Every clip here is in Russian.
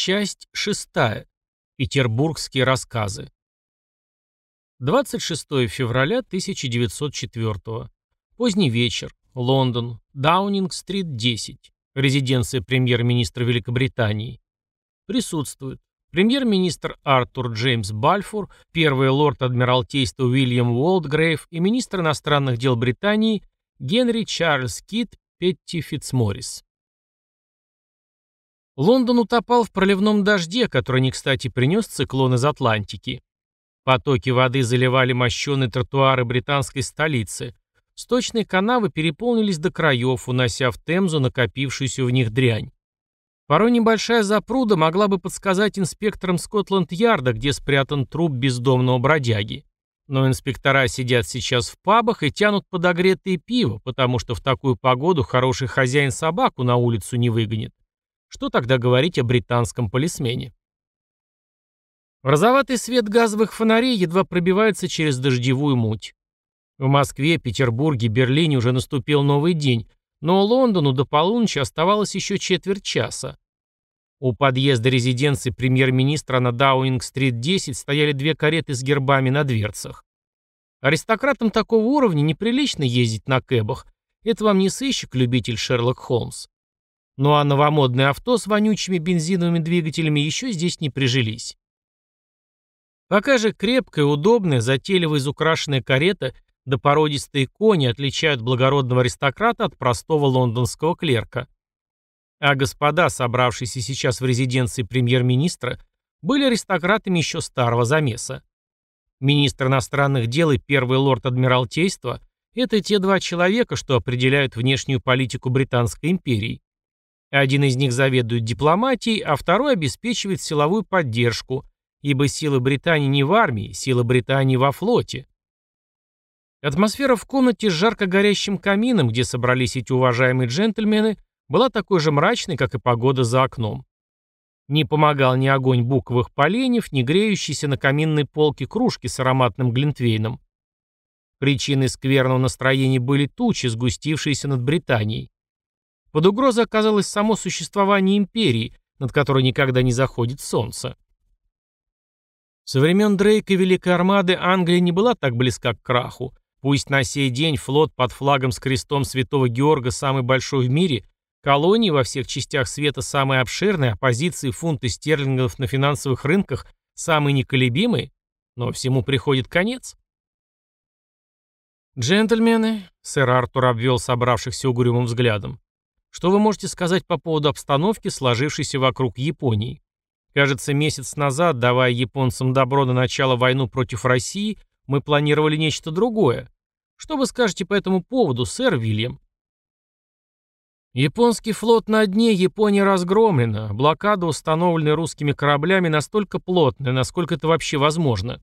Часть шестая. Петербургские рассказы. 26 февраля 1904. Поздний вечер. Лондон. Даунинг-стрит, 10. Резиденция премьер-министра Великобритании. Присутствуют премьер-министр Артур Джеймс Бальфур, первый лорд Адмиралтейства Уильям Уолдгрейв и министр иностранных дел Британии Генри Чарльз Кит Петти Фитцморрис. Лондон утопал в проливном дожде, который не кстати принес циклон из Атлантики. Потоки воды заливали мощенные тротуары британской столицы. Сточные канавы переполнились до краев, унося в Темзу накопившуюся в них дрянь. Порой небольшая запруда могла бы подсказать инспекторам Скотланд-Ярда, где спрятан труп бездомного бродяги. Но инспектора сидят сейчас в пабах и тянут подогретое пиво, потому что в такую погоду хороший хозяин собаку на улицу не выгонит. Что тогда говорить о британском полисмене? Розоватый свет газовых фонарей едва пробивается через дождевую муть. В Москве, Петербурге, Берлине уже наступил новый день, но Лондону до полуночи оставалось еще четверть часа. У подъезда резиденции премьер-министра на Дауинг-стрит 10 стояли две кареты с гербами на дверцах. Аристократам такого уровня неприлично ездить на кэбах. Это вам не сыщик-любитель Шерлок Холмс. Ну а новомодные авто с вонючими бензиновыми двигателями еще здесь не прижились. Пока же крепкая, удобная, затейливо изукрашенная карета да породистые кони отличают благородного аристократа от простого лондонского клерка. А господа, собравшиеся сейчас в резиденции премьер-министра, были аристократами еще старого замеса. Министр иностранных дел и первый лорд Адмиралтейства – это те два человека, что определяют внешнюю политику Британской империи. Один из них заведует дипломатией, а второй обеспечивает силовую поддержку, ибо силы Британии не в армии, силы Британии во флоте. Атмосфера в комнате с жарко горящим камином, где собрались эти уважаемые джентльмены, была такой же мрачной, как и погода за окном. Не помогал ни огонь буковых поленьев, ни греющиеся на каминной полке кружки с ароматным глинтвейном. Причиной скверного настроения были тучи, сгустившиеся над Британией. Под угрозой оказалось само существование империи, над которой никогда не заходит солнце. Со времен Дрейка Великой Армады Англия не была так близка к краху. Пусть на сей день флот под флагом с крестом Святого Георга самый большой в мире, колонии во всех частях света самые обширные, а позиции фунты стерлингов на финансовых рынках самые неколебимые, но всему приходит конец. «Джентльмены», — сэр Артур обвел собравшихся угрюмым взглядом, что вы можете сказать по поводу обстановки, сложившейся вокруг Японии? Кажется, месяц назад, давая японцам добро на начало войны против России, мы планировали нечто другое. Что вы скажете по этому поводу, сэр Вильям? Японский флот на дне Японии разгромлена, блокада, установленная русскими кораблями, настолько плотная, насколько это вообще возможно.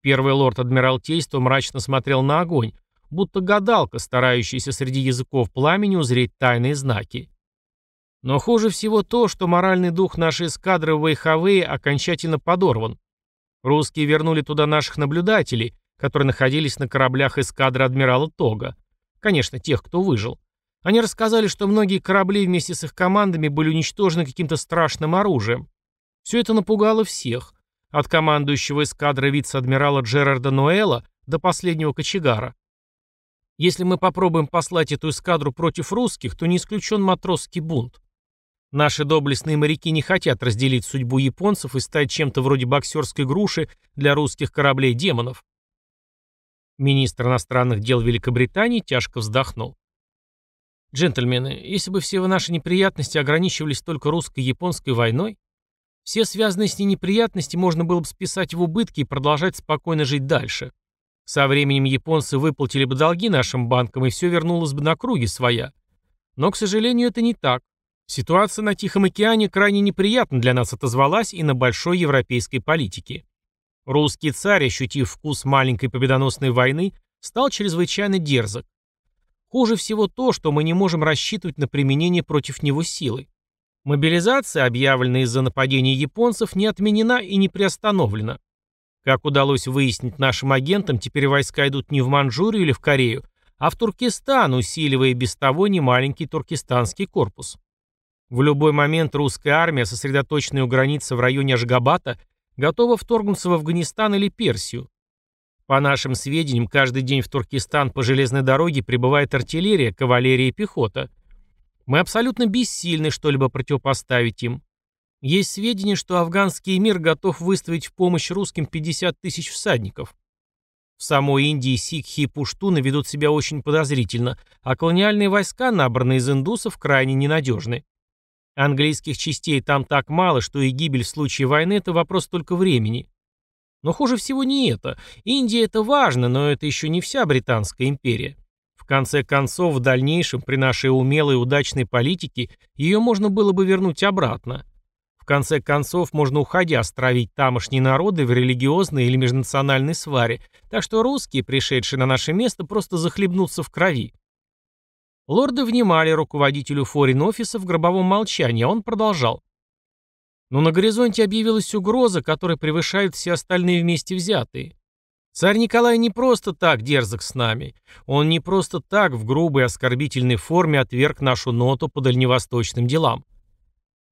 Первый лорд Адмиралтейства мрачно смотрел на огонь, будто гадалка, старающаяся среди языков пламени узреть тайные знаки. Но хуже всего то, что моральный дух нашей эскадры в Вейхавее окончательно подорван. Русские вернули туда наших наблюдателей, которые находились на кораблях эскадры адмирала Тога. Конечно, тех, кто выжил. Они рассказали, что многие корабли вместе с их командами были уничтожены каким-то страшным оружием. Все это напугало всех, от командующего эскадры вице-адмирала Джерарда Ноэла до последнего кочегара. Если мы попробуем послать эту эскадру против русских, то не исключен матросский бунт. Наши доблестные моряки не хотят разделить судьбу японцев и стать чем-то вроде боксерской груши для русских кораблей-демонов. Министр иностранных дел Великобритании тяжко вздохнул. Джентльмены, если бы все наши неприятности ограничивались только русско-японской войной, все связанные с ней неприятности можно было бы списать в убытки и продолжать спокойно жить дальше. Со временем японцы выплатили бы долги нашим банкам, и все вернулось бы на круги своя. Но, к сожалению, это не так. Ситуация на Тихом океане крайне неприятно для нас отозвалась и на большой европейской политике. Русский царь, ощутив вкус маленькой победоносной войны, стал чрезвычайно дерзок. Хуже всего то, что мы не можем рассчитывать на применение против него силы. Мобилизация, объявленная из-за нападения японцев, не отменена и не приостановлена. Как удалось выяснить нашим агентам, теперь войска идут не в Манчжурию или в Корею, а в Туркестан, усиливая без того немаленький туркестанский корпус. В любой момент русская армия, сосредоточенная у границы в районе Ашгабата, готова вторгнуться в Афганистан или Персию. По нашим сведениям, каждый день в Туркестан по железной дороге прибывает артиллерия, кавалерия и пехота. Мы абсолютно бессильны что-либо противопоставить им. Есть сведения, что афганский эмир готов выставить в помощь русским 50 тысяч всадников. В самой Индии сикхи и пуштуны ведут себя очень подозрительно, а колониальные войска, набранные из индусов, крайне ненадежны. Английских частей там так мало, что и гибель в случае войны – это вопрос только времени. Но хуже всего не это. Индия – это важно, но это еще не вся Британская империя. В конце концов, в дальнейшем, при нашей умелой и удачной политике, ее можно было бы вернуть обратно. В конце концов, можно уходя стравить тамошние народы в религиозной или межнациональной сваре, так что русские, пришедшие на наше место, просто захлебнутся в крови. Лорды внимали руководителю форин-офиса в гробовом молчании, а он продолжал. Но на горизонте объявилась угроза, которая превышает все остальные вместе взятые. Царь Николай не просто так дерзок с нами. Он не просто так в грубой оскорбительной форме отверг нашу ноту по дальневосточным делам.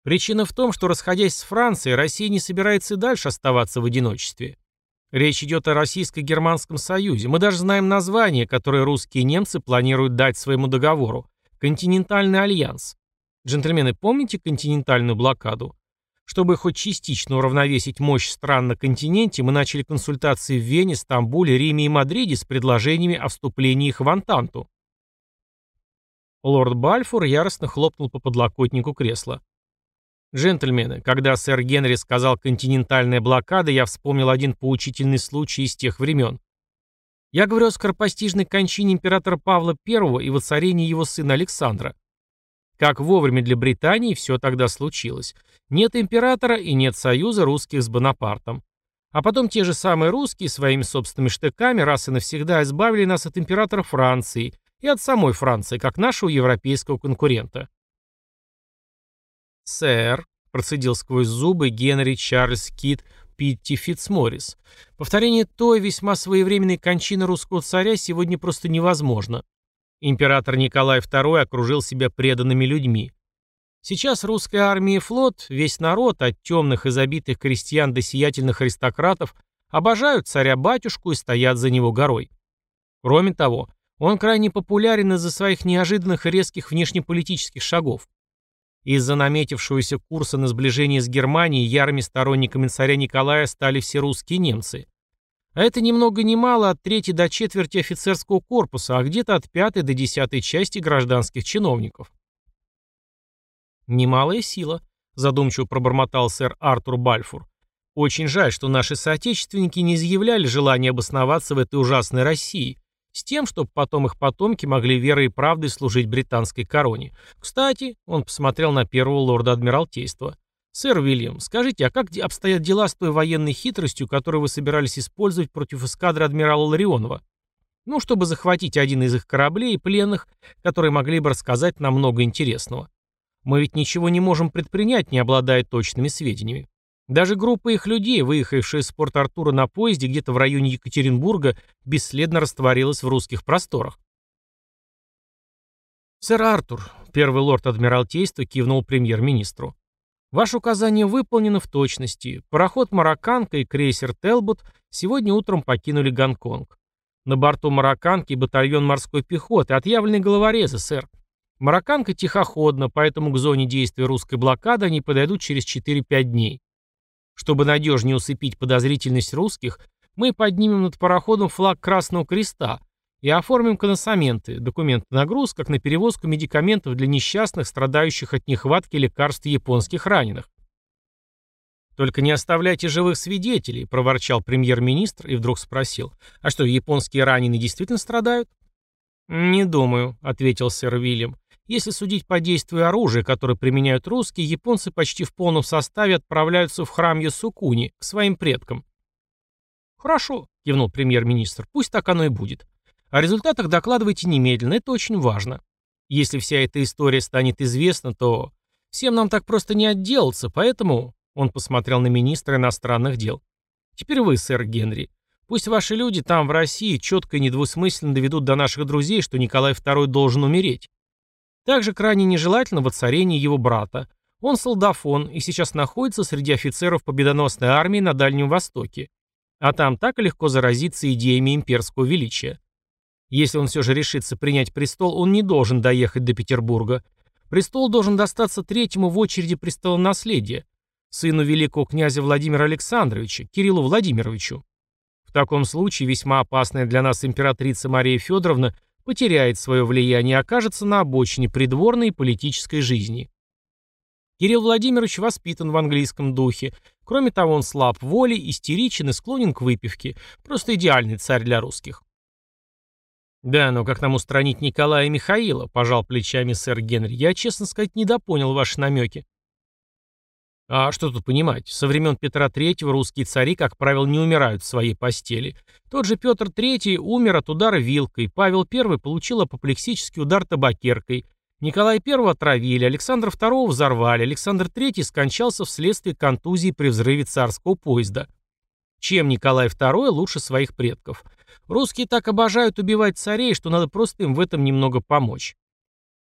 Причина в том, что, расходясь с Францией, Россия не собирается и дальше оставаться в одиночестве. Речь идет о Российско-Германском союзе. Мы даже знаем название, которое русские и немцы планируют дать своему договору. Континентальный альянс. Джентльмены, помните континентальную блокаду? Чтобы хоть частично уравновесить мощь стран на континенте, мы начали консультации в Вене, Стамбуле, Риме и Мадриде с предложениями о вступлении их в Антанту. Лорд Бальфур яростно хлопнул по подлокотнику кресла. «Джентльмены, когда сэр Генри сказал «континентальная блокада», я вспомнил один поучительный случай из тех времен. Я говорю о скоропостижной кончине императора Павла I и воцарении его сына Александра. Как вовремя для Британии все тогда случилось. Нет императора и нет союза русских с Бонапартом. А потом те же самые русские своими собственными штыками раз и навсегда избавили нас от императора Франции и от самой Франции, как нашего европейского конкурента. «Сэр», — процедил сквозь зубы Генри Чарльз Кит Питти Фитцморрис, «повторение той весьма своевременной кончины русского царя сегодня просто невозможно. Император Николай II окружил себя преданными людьми. Сейчас русская армия и флот, весь народ, от темных и забитых крестьян до сиятельных аристократов, обожают царя-батюшку и стоят за него горой. Кроме того, он крайне популярен из-за своих неожиданных и резких внешнеполитических шагов. Из-за наметившегося курса на сближение с Германией ярыми сторонниками царя Николая стали все русские немцы. А это ни много ни мало от трети до четверти офицерского корпуса, а где-то от пятой до десятой части гражданских чиновников. «Немалая сила», — задумчиво пробормотал сэр Артур Бальфур. «Очень жаль, что наши соотечественники не изъявляли желания обосноваться в этой ужасной России, с тем, чтобы потом их потомки могли верой и правдой служить британской короне. Кстати, он посмотрел на первого лорда Адмиралтейства. «Сэр Уильям, скажите, а как обстоят дела с той военной хитростью, которую вы собирались использовать против эскадры адмирала Ларионова? Ну, чтобы захватить один из их кораблей и пленных, которые могли бы рассказать нам много интересного. Мы ведь ничего не можем предпринять, не обладая точными сведениями. Даже группа их людей, выехавшая из порт Артура на поезде где-то в районе Екатеринбурга, бесследно растворилась в русских просторах. «Сэр Артур», — первый лорд Адмиралтейства кивнул премьер-министру, «ваше указание выполнено в точности. Пароход «Марокканка» и крейсер «Телбот» сегодня утром покинули Гонконг. На борту «Марокканки» батальон морской пехоты, отъявленные головорезы, сэр. «Марокканка» тихоходна, поэтому к зоне действия русской блокады они подойдут через 4-5 дней. Чтобы надежнее усыпить подозрительность русских, мы поднимем над пароходом флаг Красного Креста и оформим коносаменты, документы на груз, как на перевозку медикаментов для несчастных, страдающих от нехватки лекарств японских раненых. «Только не оставляйте живых свидетелей», – проворчал премьер-министр и вдруг спросил, «А что, японские раненые действительно страдают?» «Не думаю», – ответил сэр Вильям. Если судить по действию оружия, которое применяют русские, японцы почти в полном составе отправляются в храм Ясукуни, к своим предкам. «Хорошо», — кивнул премьер-министр, — «пусть так оно и будет. О результатах докладывайте немедленно, это очень важно. Если вся эта история станет известна, то всем нам так просто не отделаться, поэтому...» Он посмотрел на министра иностранных дел. «Теперь вы, сэр Генри. Пусть ваши люди там, в России, четко и недвусмысленно доведут до наших друзей, что Николай II должен умереть. Также крайне нежелательно воцарение его брата. Он солдафон и сейчас находится среди офицеров победоносной армии на Дальнем Востоке. А там так легко заразиться идеями имперского величия. Если он все же решится принять престол, он не должен доехать до Петербурга. Престол должен достаться третьему в очереди престолонаследия, сыну великого князя Владимира Александровича, Кириллу Владимировичу. В таком случае весьма опасная для нас императрица Мария Федоровна потеряет свое влияние и окажется на обочине придворной и политической жизни. Кирилл Владимирович воспитан в английском духе. Кроме того, он слаб волей, истеричен и склонен к выпивке. Просто идеальный царь для русских. «Да, но как нам устранить Николая и Михаила?» – пожал плечами сэр Генри. «Я, честно сказать, недопонял ваши намеки». А что тут понимать? Со времен Петра III русские цари, как правило, не умирают в своей постели. Тот же Петр III умер от удара вилкой, Павел I получил апоплексический удар табакеркой, Николай I отравили, Александра II взорвали, Александр III скончался вследствие контузии при взрыве царского поезда. Чем Николай II лучше своих предков? Русские так обожают убивать царей, что надо просто им в этом немного помочь.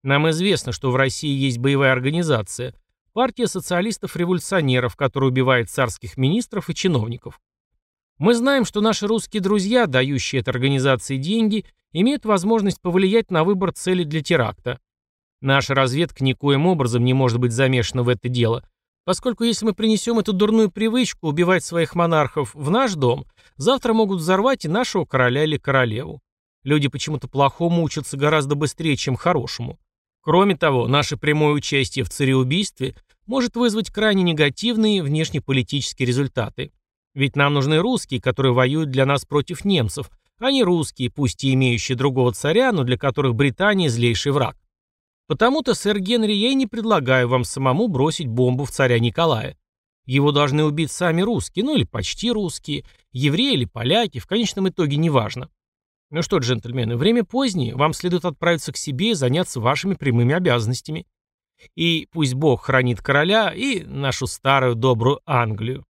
Нам известно, что в России есть боевая организация – Партия социалистов-революционеров, которая убивает царских министров и чиновников. Мы знаем, что наши русские друзья, дающие этой организации деньги, имеют возможность повлиять на выбор цели для теракта. Наша разведка никоим образом не может быть замешана в это дело, поскольку если мы принесем эту дурную привычку убивать своих монархов в наш дом, завтра могут взорвать и нашего короля или королеву. Люди почему-то плохому учатся гораздо быстрее, чем хорошему. Кроме того, наше прямое участие в цареубийстве может вызвать крайне негативные внешнеполитические результаты. Ведь нам нужны русские, которые воюют для нас против немцев, а не русские, пусть и имеющие другого царя, но для которых Британия злейший враг. Потому-то, сэр Генри, я и не предлагаю вам самому бросить бомбу в царя Николая. Его должны убить сами русские, ну или почти русские, евреи или поляки, в конечном итоге неважно. Ну что, джентльмены, время позднее, вам следует отправиться к себе и заняться вашими прямыми обязанностями. И пусть Бог хранит короля и нашу старую добрую Англию.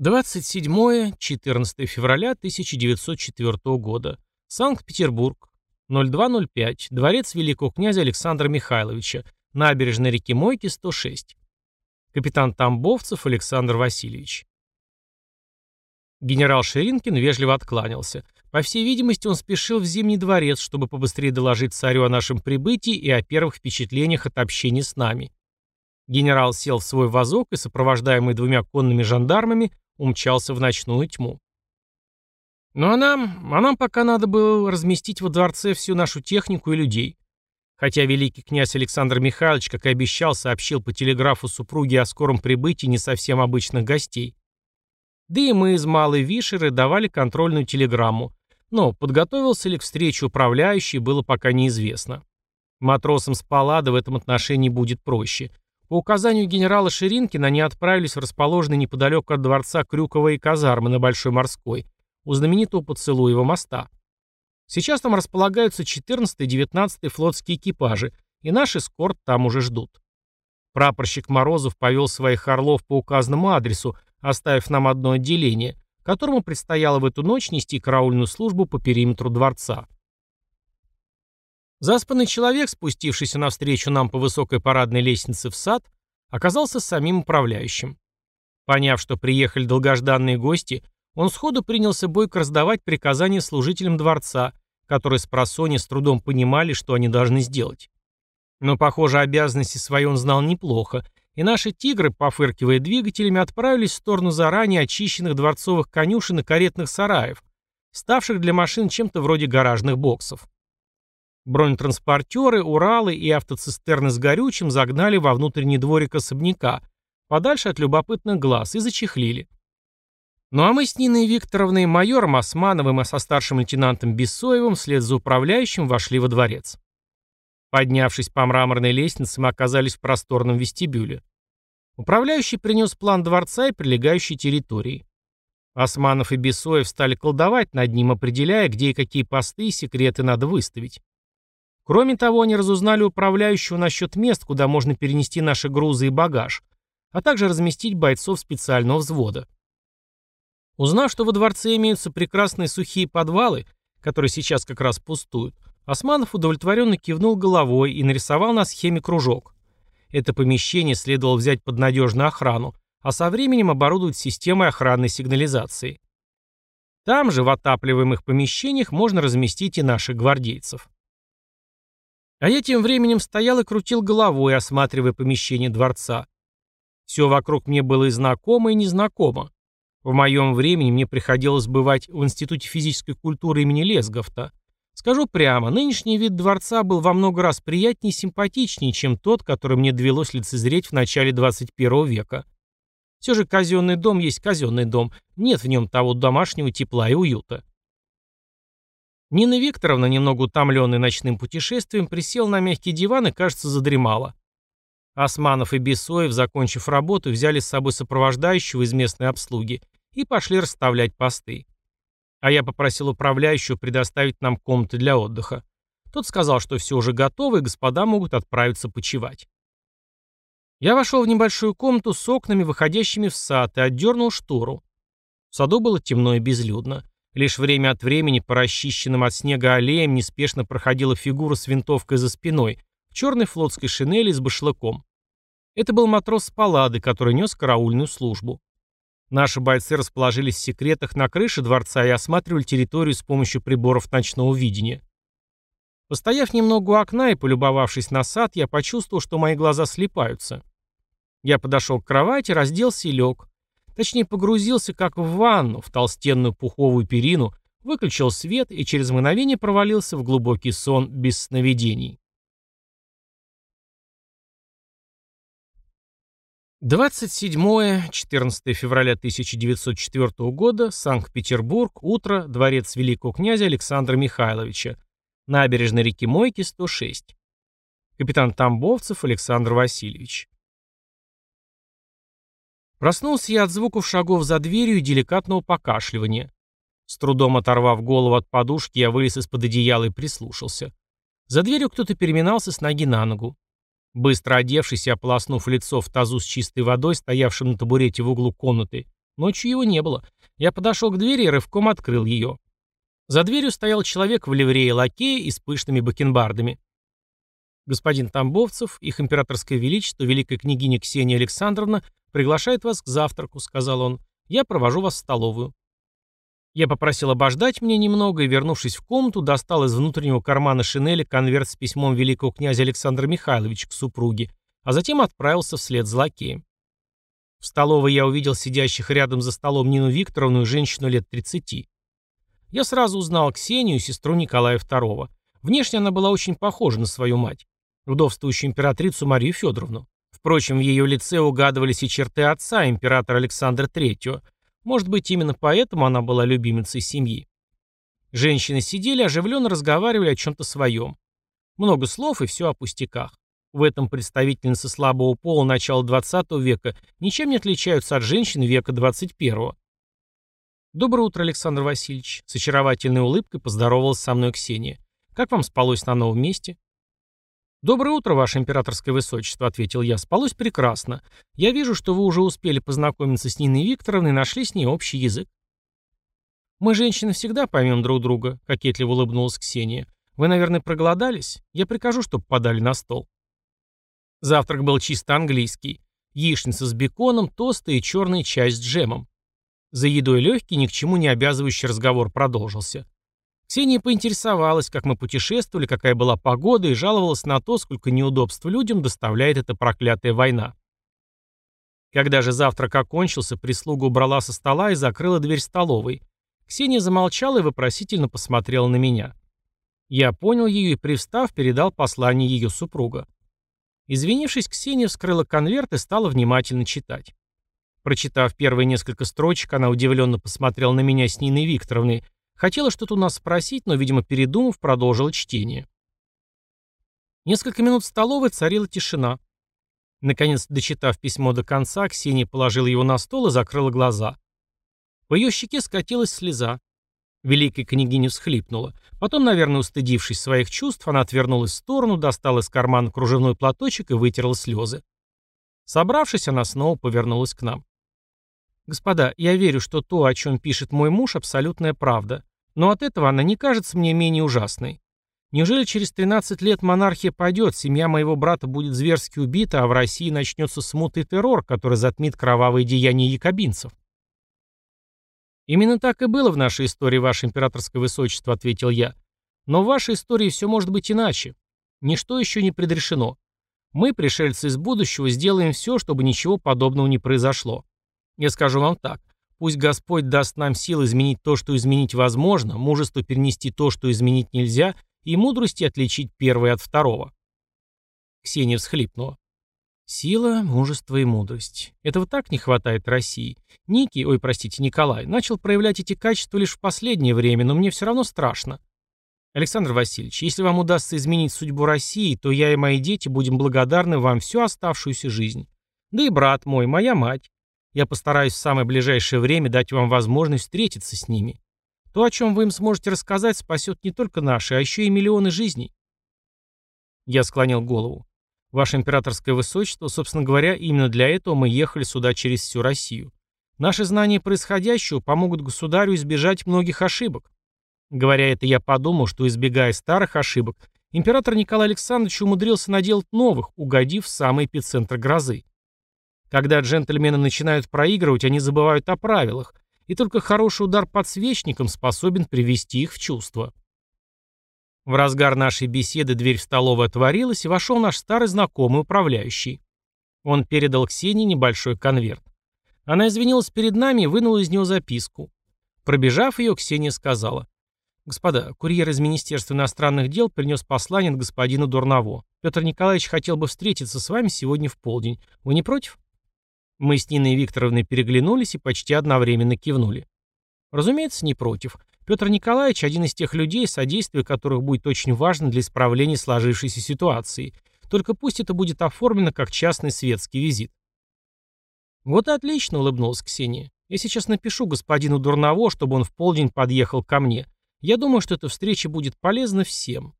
27-14 февраля 1904 года. Санкт-Петербург. 0205. Дворец великого князя Александра Михайловича. Набережная реки Мойки, 106. Капитан Тамбовцев Александр Васильевич. Генерал Ширинкин вежливо откланялся. По всей видимости, он спешил в Зимний дворец, чтобы побыстрее доложить царю о нашем прибытии и о первых впечатлениях от общения с нами. Генерал сел в свой вазок и, сопровождаемый двумя конными жандармами, умчался в ночную тьму. Ну а нам, а нам пока надо было разместить во дворце всю нашу технику и людей. Хотя великий князь Александр Михайлович, как и обещал, сообщил по телеграфу супруге о скором прибытии не совсем обычных гостей. Да и мы из Малой Вишеры давали контрольную телеграмму, но подготовился ли к встрече управляющий, было пока неизвестно. Матросам с Паллада в этом отношении будет проще. По указанию генерала Ширинкина они отправились в расположенный неподалеку от дворца Крюковые казармы на Большой Морской, у знаменитого Поцелуева моста. Сейчас там располагаются 14 и 19 флотские экипажи, и наш эскорт там уже ждут. Прапорщик Морозов повел своих орлов по указанному адресу, оставив нам одно отделение, которому предстояло в эту ночь нести караульную службу по периметру дворца. Заспанный человек, спустившийся навстречу нам по высокой парадной лестнице в сад, оказался самим управляющим. Поняв, что приехали долгожданные гости, он сходу принялся бойко раздавать приказания служителям дворца, которые с просони с трудом понимали, что они должны сделать. Но, похоже, обязанности свои он знал неплохо и наши «Тигры», пофыркивая двигателями, отправились в сторону заранее очищенных дворцовых конюшен и каретных сараев, ставших для машин чем-то вроде гаражных боксов. Бронетранспортеры, Уралы и автоцистерны с горючим загнали во внутренний дворик особняка, подальше от любопытных глаз, и зачехлили. Ну а мы с Ниной Викторовной, майором Османовым и со старшим лейтенантом Бессоевым вслед за управляющим вошли во дворец. Поднявшись по мраморной лестнице, мы оказались в просторном вестибюле. Управляющий принес план дворца и прилегающей территории. Османов и Бесоев стали колдовать над ним, определяя, где и какие посты и секреты надо выставить. Кроме того, они разузнали управляющего насчет мест, куда можно перенести наши грузы и багаж, а также разместить бойцов специального взвода. Узнав, что во дворце имеются прекрасные сухие подвалы, которые сейчас как раз пустуют, Османов удовлетворенно кивнул головой и нарисовал на схеме кружок. Это помещение следовало взять под надежную охрану, а со временем оборудовать системой охранной сигнализации. Там же, в отапливаемых помещениях, можно разместить и наших гвардейцев. А я тем временем стоял и крутил головой, осматривая помещение дворца. Все вокруг мне было и знакомо, и незнакомо. В моем времени мне приходилось бывать в Институте физической культуры имени Лесговта. Скажу прямо, нынешний вид дворца был во много раз приятнее и симпатичнее, чем тот, который мне довелось лицезреть в начале 21 века. Все же казенный дом есть казенный дом, нет в нем того домашнего тепла и уюта. Нина Викторовна, немного утомленная ночным путешествием, присела на мягкий диван и, кажется, задремала. Османов и Бесоев, закончив работу, взяли с собой сопровождающего из местной обслуги и пошли расставлять посты. А я попросил управляющего предоставить нам комнаты для отдыха. Тот сказал, что все уже готово, и господа могут отправиться почевать. Я вошел в небольшую комнату с окнами, выходящими в сад, и отдернул штору. В саду было темно и безлюдно. Лишь время от времени по расчищенным от снега аллеям неспешно проходила фигура с винтовкой за спиной, в черной флотской шинели с башлыком. Это был матрос с палады, который нес караульную службу. Наши бойцы расположились в секретах на крыше дворца и осматривали территорию с помощью приборов ночного видения. Постояв немного у окна и полюбовавшись на сад, я почувствовал, что мои глаза слепаются. Я подошел к кровати, разделся и лег. Точнее, погрузился как в ванну, в толстенную пуховую перину, выключил свет и через мгновение провалился в глубокий сон без сновидений. 27-14 февраля 1904 года, Санкт-Петербург, утро, дворец великого князя Александра Михайловича, набережная реки Мойки, 106. Капитан Тамбовцев Александр Васильевич. Проснулся я от звуков шагов за дверью и деликатного покашливания. С трудом оторвав голову от подушки, я вылез из-под одеяла и прислушался. За дверью кто-то переминался с ноги на ногу. Быстро одевшись и ополоснув лицо в тазу с чистой водой, стоявшем на табурете в углу комнаты, ночью его не было. Я подошел к двери и рывком открыл ее. За дверью стоял человек в ливрее лакея и с пышными бакенбардами. Господин Тамбовцев, их императорское величество, великая княгиня Ксения Александровна, приглашает вас к завтраку», — сказал он. «Я провожу вас в столовую». Я попросил обождать мне немного и, вернувшись в комнату, достал из внутреннего кармана шинели конверт с письмом великого князя Александра Михайловича к супруге, а затем отправился вслед за лакеем. В столовой я увидел сидящих рядом за столом Нину Викторовну и женщину лет 30. Я сразу узнал Ксению, сестру Николая II. Внешне она была очень похожа на свою мать вдовствующую императрицу Марию Федоровну. Впрочем, в ее лице угадывались и черты отца, императора Александра III. Может быть, именно поэтому она была любимицей семьи. Женщины сидели, оживленно разговаривали о чем-то своем. Много слов и все о пустяках. В этом представительницы слабого пола начала XX века ничем не отличаются от женщин века XXI. «Доброе утро, Александр Васильевич», — с очаровательной улыбкой поздоровалась со мной Ксения. «Как вам спалось на новом месте?» «Доброе утро, ваше императорское высочество», — ответил я. «Спалось прекрасно. Я вижу, что вы уже успели познакомиться с Ниной Викторовной и нашли с ней общий язык». «Мы, женщины, всегда поймем друг друга», — кокетливо улыбнулась Ксения. «Вы, наверное, проголодались? Я прикажу, чтобы подали на стол». Завтрак был чисто английский. Яичница с беконом, тосты и черный чай с джемом. За едой легкий, ни к чему не обязывающий разговор продолжился. Ксения поинтересовалась, как мы путешествовали, какая была погода, и жаловалась на то, сколько неудобств людям доставляет эта проклятая война. Когда же завтрак окончился, прислуга убрала со стола и закрыла дверь столовой. Ксения замолчала и вопросительно посмотрела на меня. Я понял ее и, привстав, передал послание ее супруга. Извинившись, Ксения вскрыла конверт и стала внимательно читать. Прочитав первые несколько строчек, она удивленно посмотрела на меня с Ниной Викторовной, Хотела что-то у нас спросить, но, видимо, передумав, продолжила чтение. Несколько минут в столовой царила тишина. Наконец, дочитав письмо до конца, Ксения положила его на стол и закрыла глаза. По ее щеке скатилась слеза. Великая княгиня всхлипнула. Потом, наверное, устыдившись своих чувств, она отвернулась в сторону, достала из кармана кружевной платочек и вытерла слезы. Собравшись, она снова повернулась к нам. «Господа, я верю, что то, о чем пишет мой муж, абсолютная правда. Но от этого она не кажется мне менее ужасной. Неужели через 13 лет монархия падет, семья моего брата будет зверски убита, а в России начнется смут и террор, который затмит кровавые деяния якобинцев? «Именно так и было в нашей истории, ваше императорское высочество», — ответил я. «Но в вашей истории все может быть иначе. Ничто еще не предрешено. Мы, пришельцы из будущего, сделаем все, чтобы ничего подобного не произошло. Я скажу вам так. Пусть Господь даст нам сил изменить то, что изменить возможно, мужество перенести то, что изменить нельзя, и мудрости отличить первое от второго. Ксения всхлипнула. Сила, мужество и мудрость. Этого так не хватает России. Ники, ой, простите, Николай, начал проявлять эти качества лишь в последнее время, но мне все равно страшно. Александр Васильевич, если вам удастся изменить судьбу России, то я и мои дети будем благодарны вам всю оставшуюся жизнь. Да и брат мой, моя мать. Я постараюсь в самое ближайшее время дать вам возможность встретиться с ними. То, о чем вы им сможете рассказать, спасет не только наши, а еще и миллионы жизней. Я склонил голову. Ваше императорское высочество, собственно говоря, именно для этого мы ехали сюда через всю Россию. Наши знания происходящего помогут государю избежать многих ошибок. Говоря это, я подумал, что, избегая старых ошибок, император Николай Александрович умудрился наделать новых, угодив в самый эпицентр грозы. Когда джентльмены начинают проигрывать, они забывают о правилах, и только хороший удар подсвечником способен привести их в чувство. В разгар нашей беседы дверь в столовую отворилась, и вошел наш старый знакомый управляющий. Он передал Ксении небольшой конверт. Она извинилась перед нами и вынула из него записку. Пробежав ее, Ксения сказала. «Господа, курьер из Министерства иностранных дел принес послание от господина Дурново. Петр Николаевич хотел бы встретиться с вами сегодня в полдень. Вы не против?» Мы с Ниной Викторовной переглянулись и почти одновременно кивнули. Разумеется, не против. Петр Николаевич – один из тех людей, содействие которых будет очень важно для исправления сложившейся ситуации. Только пусть это будет оформлено как частный светский визит. «Вот и отлично», – улыбнулась Ксения. «Я сейчас напишу господину Дурново, чтобы он в полдень подъехал ко мне. Я думаю, что эта встреча будет полезна всем».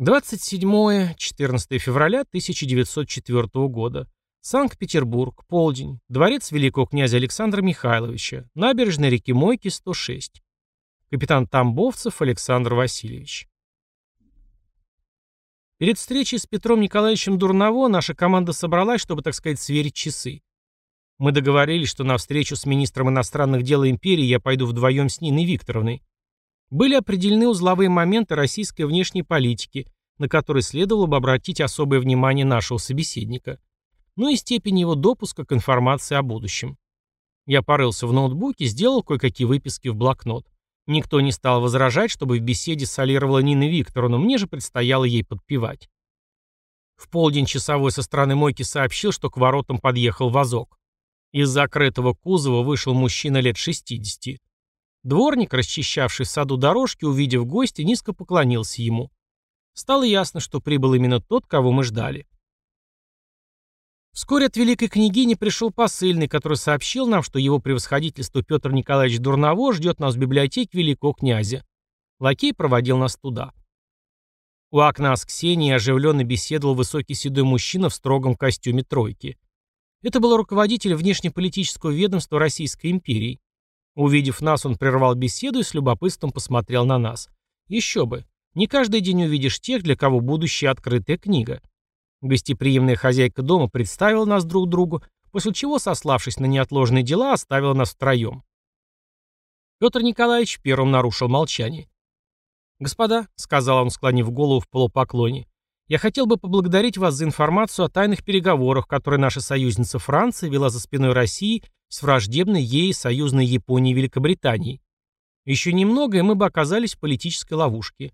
27-14 февраля 1904 года. Санкт-Петербург, полдень. Дворец великого князя Александра Михайловича. Набережная реки Мойки, 106. Капитан Тамбовцев Александр Васильевич. Перед встречей с Петром Николаевичем Дурново наша команда собралась, чтобы, так сказать, сверить часы. Мы договорились, что на встречу с министром иностранных дел империи я пойду вдвоем с Ниной Викторовной. Были определены узловые моменты российской внешней политики, на которые следовало бы обратить особое внимание нашего собеседника, ну и степень его допуска к информации о будущем. Я порылся в ноутбуке, сделал кое-какие выписки в блокнот. Никто не стал возражать, чтобы в беседе солировала Нина Викторовна, мне же предстояло ей подпевать. В полдень часовой со стороны мойки сообщил, что к воротам подъехал вазок. Из закрытого кузова вышел мужчина лет 60. Дворник, расчищавший в саду дорожки, увидев гостя, низко поклонился ему. Стало ясно, что прибыл именно тот, кого мы ждали. Вскоре от великой княгини пришел посыльный, который сообщил нам, что его превосходительство Петр Николаевич Дурново ждет нас в библиотеке великого князя. Лакей проводил нас туда. У окна с Ксенией оживленно беседовал высокий седой мужчина в строгом костюме тройки. Это был руководитель внешнеполитического ведомства Российской империи. Увидев нас, он прервал беседу и с любопытством посмотрел на нас. Еще бы. Не каждый день увидишь тех, для кого будущее открытая книга. Гостеприимная хозяйка дома представила нас друг другу, после чего, сославшись на неотложные дела, оставила нас втроем. Петр Николаевич первым нарушил молчание. «Господа», — сказал он, склонив голову в полупоклоне, «я хотел бы поблагодарить вас за информацию о тайных переговорах, которые наша союзница Франция вела за спиной России с враждебной ей союзной Японией и Великобританией. Еще немного, и мы бы оказались в политической ловушке.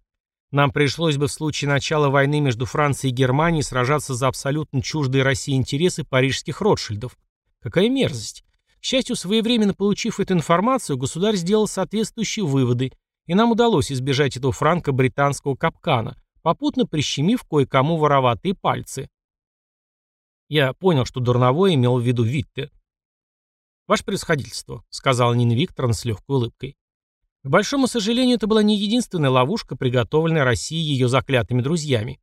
Нам пришлось бы в случае начала войны между Францией и Германией сражаться за абсолютно чуждые России интересы парижских Ротшильдов. Какая мерзость. К счастью, своевременно получив эту информацию, государь сделал соответствующие выводы, и нам удалось избежать этого франко-британского капкана, попутно прищемив кое-кому вороватые пальцы. Я понял, что Дурновой имел в виду Витте. «Ваше превосходительство», — сказала Нина Викторовна с легкой улыбкой. К большому сожалению, это была не единственная ловушка, приготовленная Россией ее заклятыми друзьями.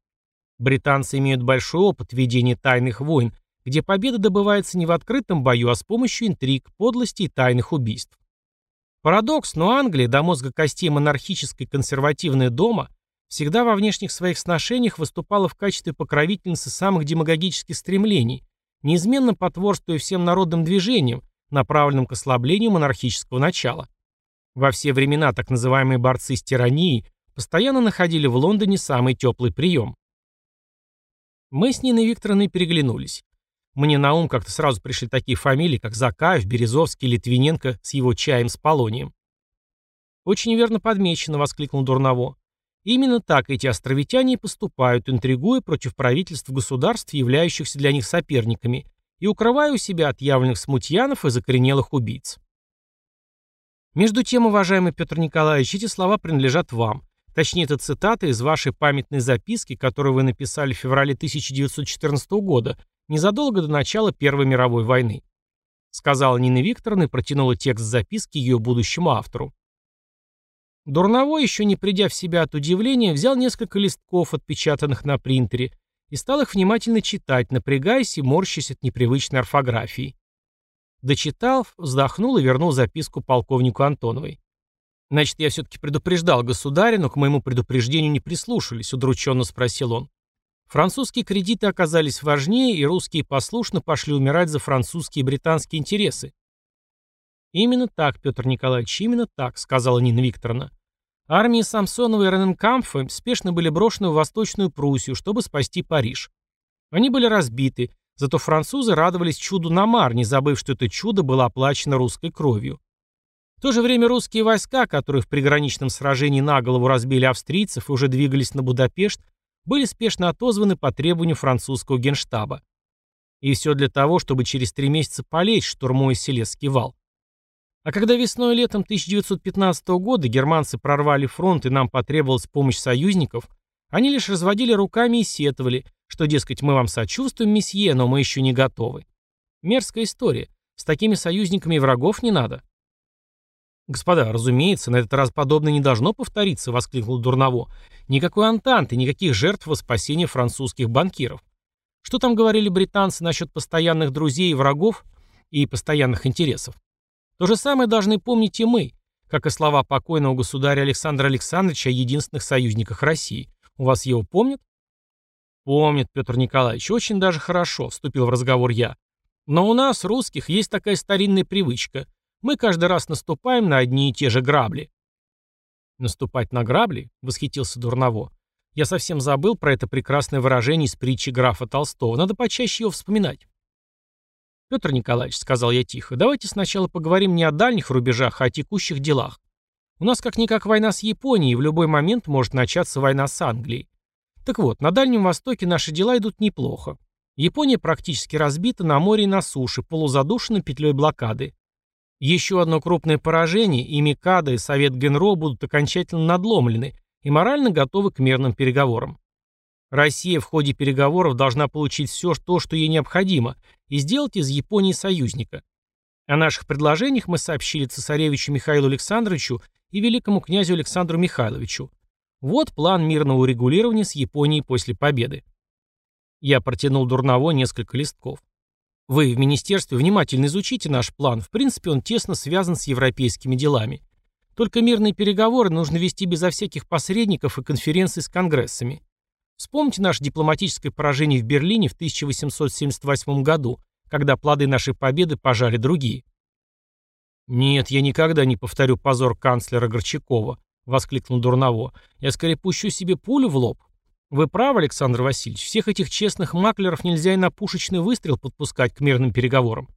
Британцы имеют большой опыт ведения тайных войн, где победа добывается не в открытом бою, а с помощью интриг, подлости и тайных убийств. Парадокс, но Англия, до мозга костей монархической консервативная дома, всегда во внешних своих сношениях выступала в качестве покровительницы самых демагогических стремлений, неизменно потворствуя всем народным движениям, направленным к ослаблению монархического начала. Во все времена так называемые борцы с тиранией постоянно находили в Лондоне самый теплый прием. Мы с Ниной Викторовной переглянулись. Мне на ум как-то сразу пришли такие фамилии, как Закаев, Березовский, Литвиненко с его чаем с полонием. «Очень верно подмечено», — воскликнул Дурново. Именно так эти островитяне поступают, интригуя против правительств государств, являющихся для них соперниками, и укрывая у себя от явленных смутьянов и закоренелых убийц. Между тем, уважаемый Петр Николаевич, эти слова принадлежат вам. Точнее, это цитата из вашей памятной записки, которую вы написали в феврале 1914 года, незадолго до начала Первой мировой войны. Сказала Нина Викторовна и протянула текст записки ее будущему автору. Дурновой, еще не придя в себя от удивления, взял несколько листков, отпечатанных на принтере, и стал их внимательно читать, напрягаясь и морщась от непривычной орфографии. Дочитав, вздохнул и вернул записку полковнику Антоновой. «Значит, я все-таки предупреждал государя, но к моему предупреждению не прислушались», — удрученно спросил он. Французские кредиты оказались важнее, и русские послушно пошли умирать за французские и британские интересы. «Именно так, Петр Николаевич, именно так», — сказала Нина Викторовна. Армии Самсонова и Рененкамфа спешно были брошены в Восточную Пруссию, чтобы спасти Париж. Они были разбиты, зато французы радовались чуду на Марне, забыв, что это чудо было оплачено русской кровью. В то же время русские войска, которые в приграничном сражении на голову разбили австрийцев и уже двигались на Будапешт, были спешно отозваны по требованию французского генштаба. И все для того, чтобы через три месяца полечь, штурмуя Селесский вал. А когда весной и летом 1915 года германцы прорвали фронт и нам потребовалась помощь союзников, они лишь разводили руками и сетовали, что, дескать, мы вам сочувствуем, месье, но мы еще не готовы. Мерзкая история. С такими союзниками и врагов не надо. «Господа, разумеется, на этот раз подобное не должно повториться», — воскликнул Дурново. «Никакой антанты, никаких жертв во спасение французских банкиров. Что там говорили британцы насчет постоянных друзей и врагов и постоянных интересов? То же самое должны помнить и мы, как и слова покойного государя Александра Александровича о единственных союзниках России. У вас его помнят? Помнит, Петр Николаевич, очень даже хорошо, вступил в разговор я. Но у нас, русских, есть такая старинная привычка. Мы каждый раз наступаем на одни и те же грабли. Наступать на грабли? Восхитился Дурново. Я совсем забыл про это прекрасное выражение из притчи графа Толстого. Надо почаще его вспоминать. «Петр Николаевич», — сказал я тихо, — «давайте сначала поговорим не о дальних рубежах, а о текущих делах. У нас как-никак война с Японией, и в любой момент может начаться война с Англией. Так вот, на Дальнем Востоке наши дела идут неплохо. Япония практически разбита на море и на суше, полузадушена петлей блокады. Еще одно крупное поражение, и Микада, и Совет Генро будут окончательно надломлены и морально готовы к мирным переговорам. Россия в ходе переговоров должна получить все то, что ей необходимо, и сделать из Японии союзника. О наших предложениях мы сообщили цесаревичу Михаилу Александровичу и великому князю Александру Михайловичу. Вот план мирного урегулирования с Японией после победы. Я протянул Дурново несколько листков. Вы в министерстве внимательно изучите наш план. В принципе, он тесно связан с европейскими делами. Только мирные переговоры нужно вести безо всяких посредников и конференций с конгрессами. Вспомните наше дипломатическое поражение в Берлине в 1878 году, когда плоды нашей победы пожали другие. «Нет, я никогда не повторю позор канцлера Горчакова», — воскликнул Дурново. «Я скорее пущу себе пулю в лоб. Вы правы, Александр Васильевич, всех этих честных маклеров нельзя и на пушечный выстрел подпускать к мирным переговорам».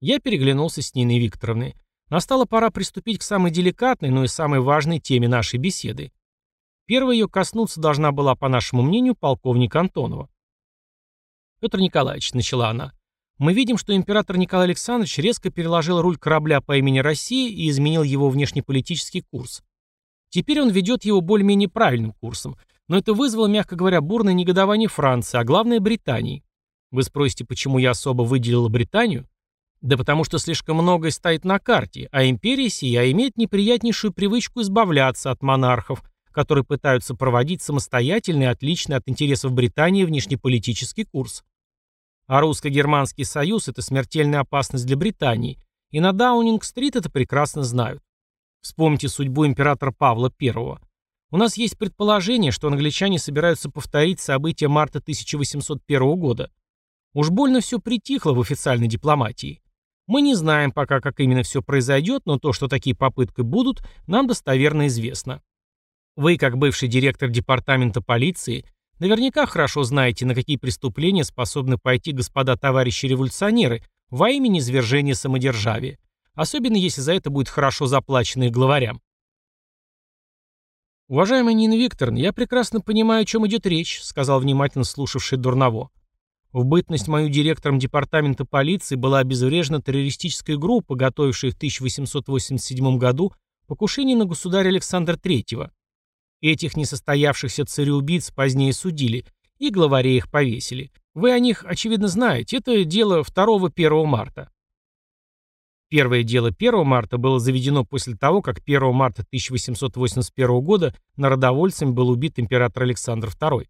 Я переглянулся с Ниной Викторовной. Настала пора приступить к самой деликатной, но и самой важной теме нашей беседы. Первой ее коснуться должна была, по нашему мнению, полковник Антонова. «Петр Николаевич», — начала она, — «мы видим, что император Николай Александрович резко переложил руль корабля по имени Россия и изменил его внешнеполитический курс. Теперь он ведет его более-менее правильным курсом, но это вызвало, мягко говоря, бурное негодование Франции, а главное Британии. Вы спросите, почему я особо выделила Британию? Да потому что слишком многое стоит на карте, а империя сия имеет неприятнейшую привычку избавляться от монархов, которые пытаются проводить самостоятельный, отличный от интересов Британии внешнеполитический курс. А русско-германский союз – это смертельная опасность для Британии, И на Даунинг-стрит это прекрасно знают. Вспомните судьбу императора Павла I. У нас есть предположение, что англичане собираются повторить события марта 1801 года. Уж больно все притихло в официальной дипломатии. Мы не знаем пока, как именно все произойдет, но то, что такие попытки будут, нам достоверно известно. Вы, как бывший директор департамента полиции, наверняка хорошо знаете, на какие преступления способны пойти господа товарищи революционеры во имя низвержения самодержавия, особенно если за это будет хорошо заплачено их главарям. «Уважаемая Нина Викторовна, я прекрасно понимаю, о чем идет речь», сказал внимательно слушавший Дурново. В бытность мою директором департамента полиции была обезврежена террористическая группа, готовившая в 1887 году покушение на государя Александра III. Этих несостоявшихся цареубийц позднее судили, и главарей их повесили. Вы о них, очевидно, знаете. Это дело 2-1 марта. Первое дело 1 марта было заведено после того, как 1 марта 1881 года народовольцем был убит император Александр II.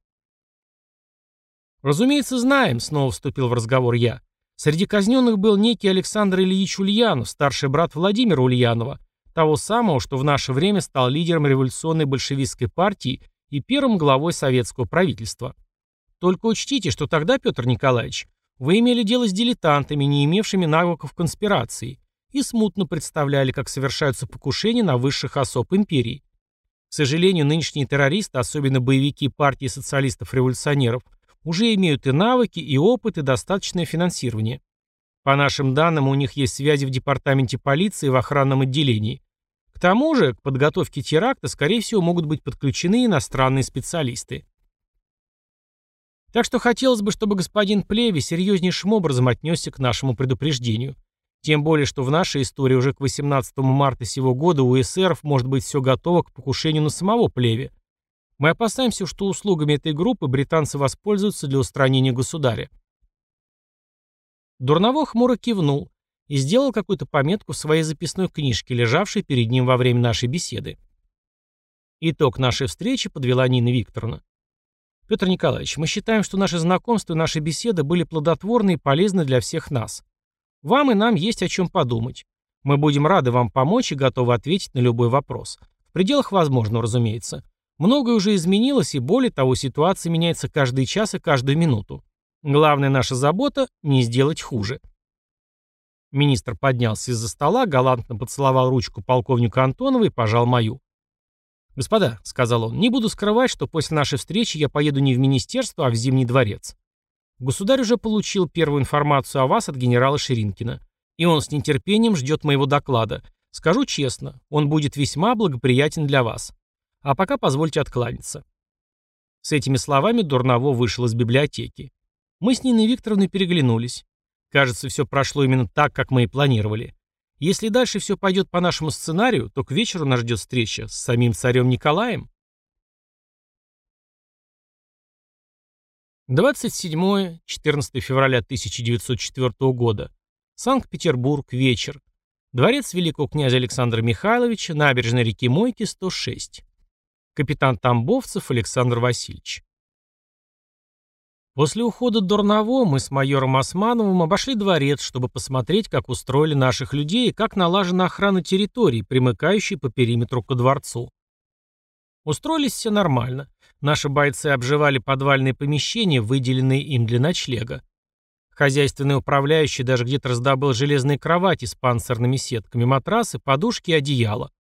«Разумеется, знаем», — снова вступил в разговор я. Среди казненных был некий Александр Ильич Ульянов, старший брат Владимира Ульянова, того самого, что в наше время стал лидером революционной большевистской партии и первым главой советского правительства. Только учтите, что тогда, Петр Николаевич, вы имели дело с дилетантами, не имевшими навыков конспирации, и смутно представляли, как совершаются покушения на высших особ империи. К сожалению, нынешние террористы, особенно боевики партии социалистов-революционеров, уже имеют и навыки, и опыт, и достаточное финансирование. По нашим данным, у них есть связи в департаменте полиции и в охранном отделении. К тому же, к подготовке теракта, скорее всего, могут быть подключены иностранные специалисты. Так что хотелось бы, чтобы господин Плеви серьезнейшим образом отнесся к нашему предупреждению. Тем более, что в нашей истории уже к 18 марта сего года у эсеров может быть все готово к покушению на самого Плеви. Мы опасаемся, что услугами этой группы британцы воспользуются для устранения государя. Дурново хмуро кивнул и сделал какую-то пометку в своей записной книжке, лежавшей перед ним во время нашей беседы. Итог нашей встречи подвела Нина Викторовна. Петр Николаевич, мы считаем, что наши знакомства и наши беседы были плодотворны и полезны для всех нас. Вам и нам есть о чем подумать. Мы будем рады вам помочь и готовы ответить на любой вопрос. В пределах возможного, разумеется. Многое уже изменилось, и более того, ситуация меняется каждый час и каждую минуту. Главная наша забота – не сделать хуже. Министр поднялся из-за стола, галантно поцеловал ручку полковника Антонова и пожал мою. «Господа», — сказал он, — «не буду скрывать, что после нашей встречи я поеду не в министерство, а в Зимний дворец. Государь уже получил первую информацию о вас от генерала Ширинкина, и он с нетерпением ждет моего доклада. Скажу честно, он будет весьма благоприятен для вас. А пока позвольте откланяться. С этими словами Дурново вышел из библиотеки. Мы с Ниной Викторовной переглянулись. Кажется, все прошло именно так, как мы и планировали. Если дальше все пойдет по нашему сценарию, то к вечеру нас ждет встреча с самим царем Николаем. 27-14 февраля 1904 года. Санкт-Петербург. Вечер. Дворец великого князя Александра Михайловича, набережная реки Мойки, 106. Капитан Тамбовцев Александр Васильевич. После ухода Дурново мы с майором Османовым обошли дворец, чтобы посмотреть, как устроили наших людей и как налажена охрана территории, примыкающей по периметру ко дворцу. Устроились все нормально. Наши бойцы обживали подвальные помещения, выделенные им для ночлега. Хозяйственный управляющий даже где-то раздобыл железные кровати с панцирными сетками, матрасы, подушки и одеяло.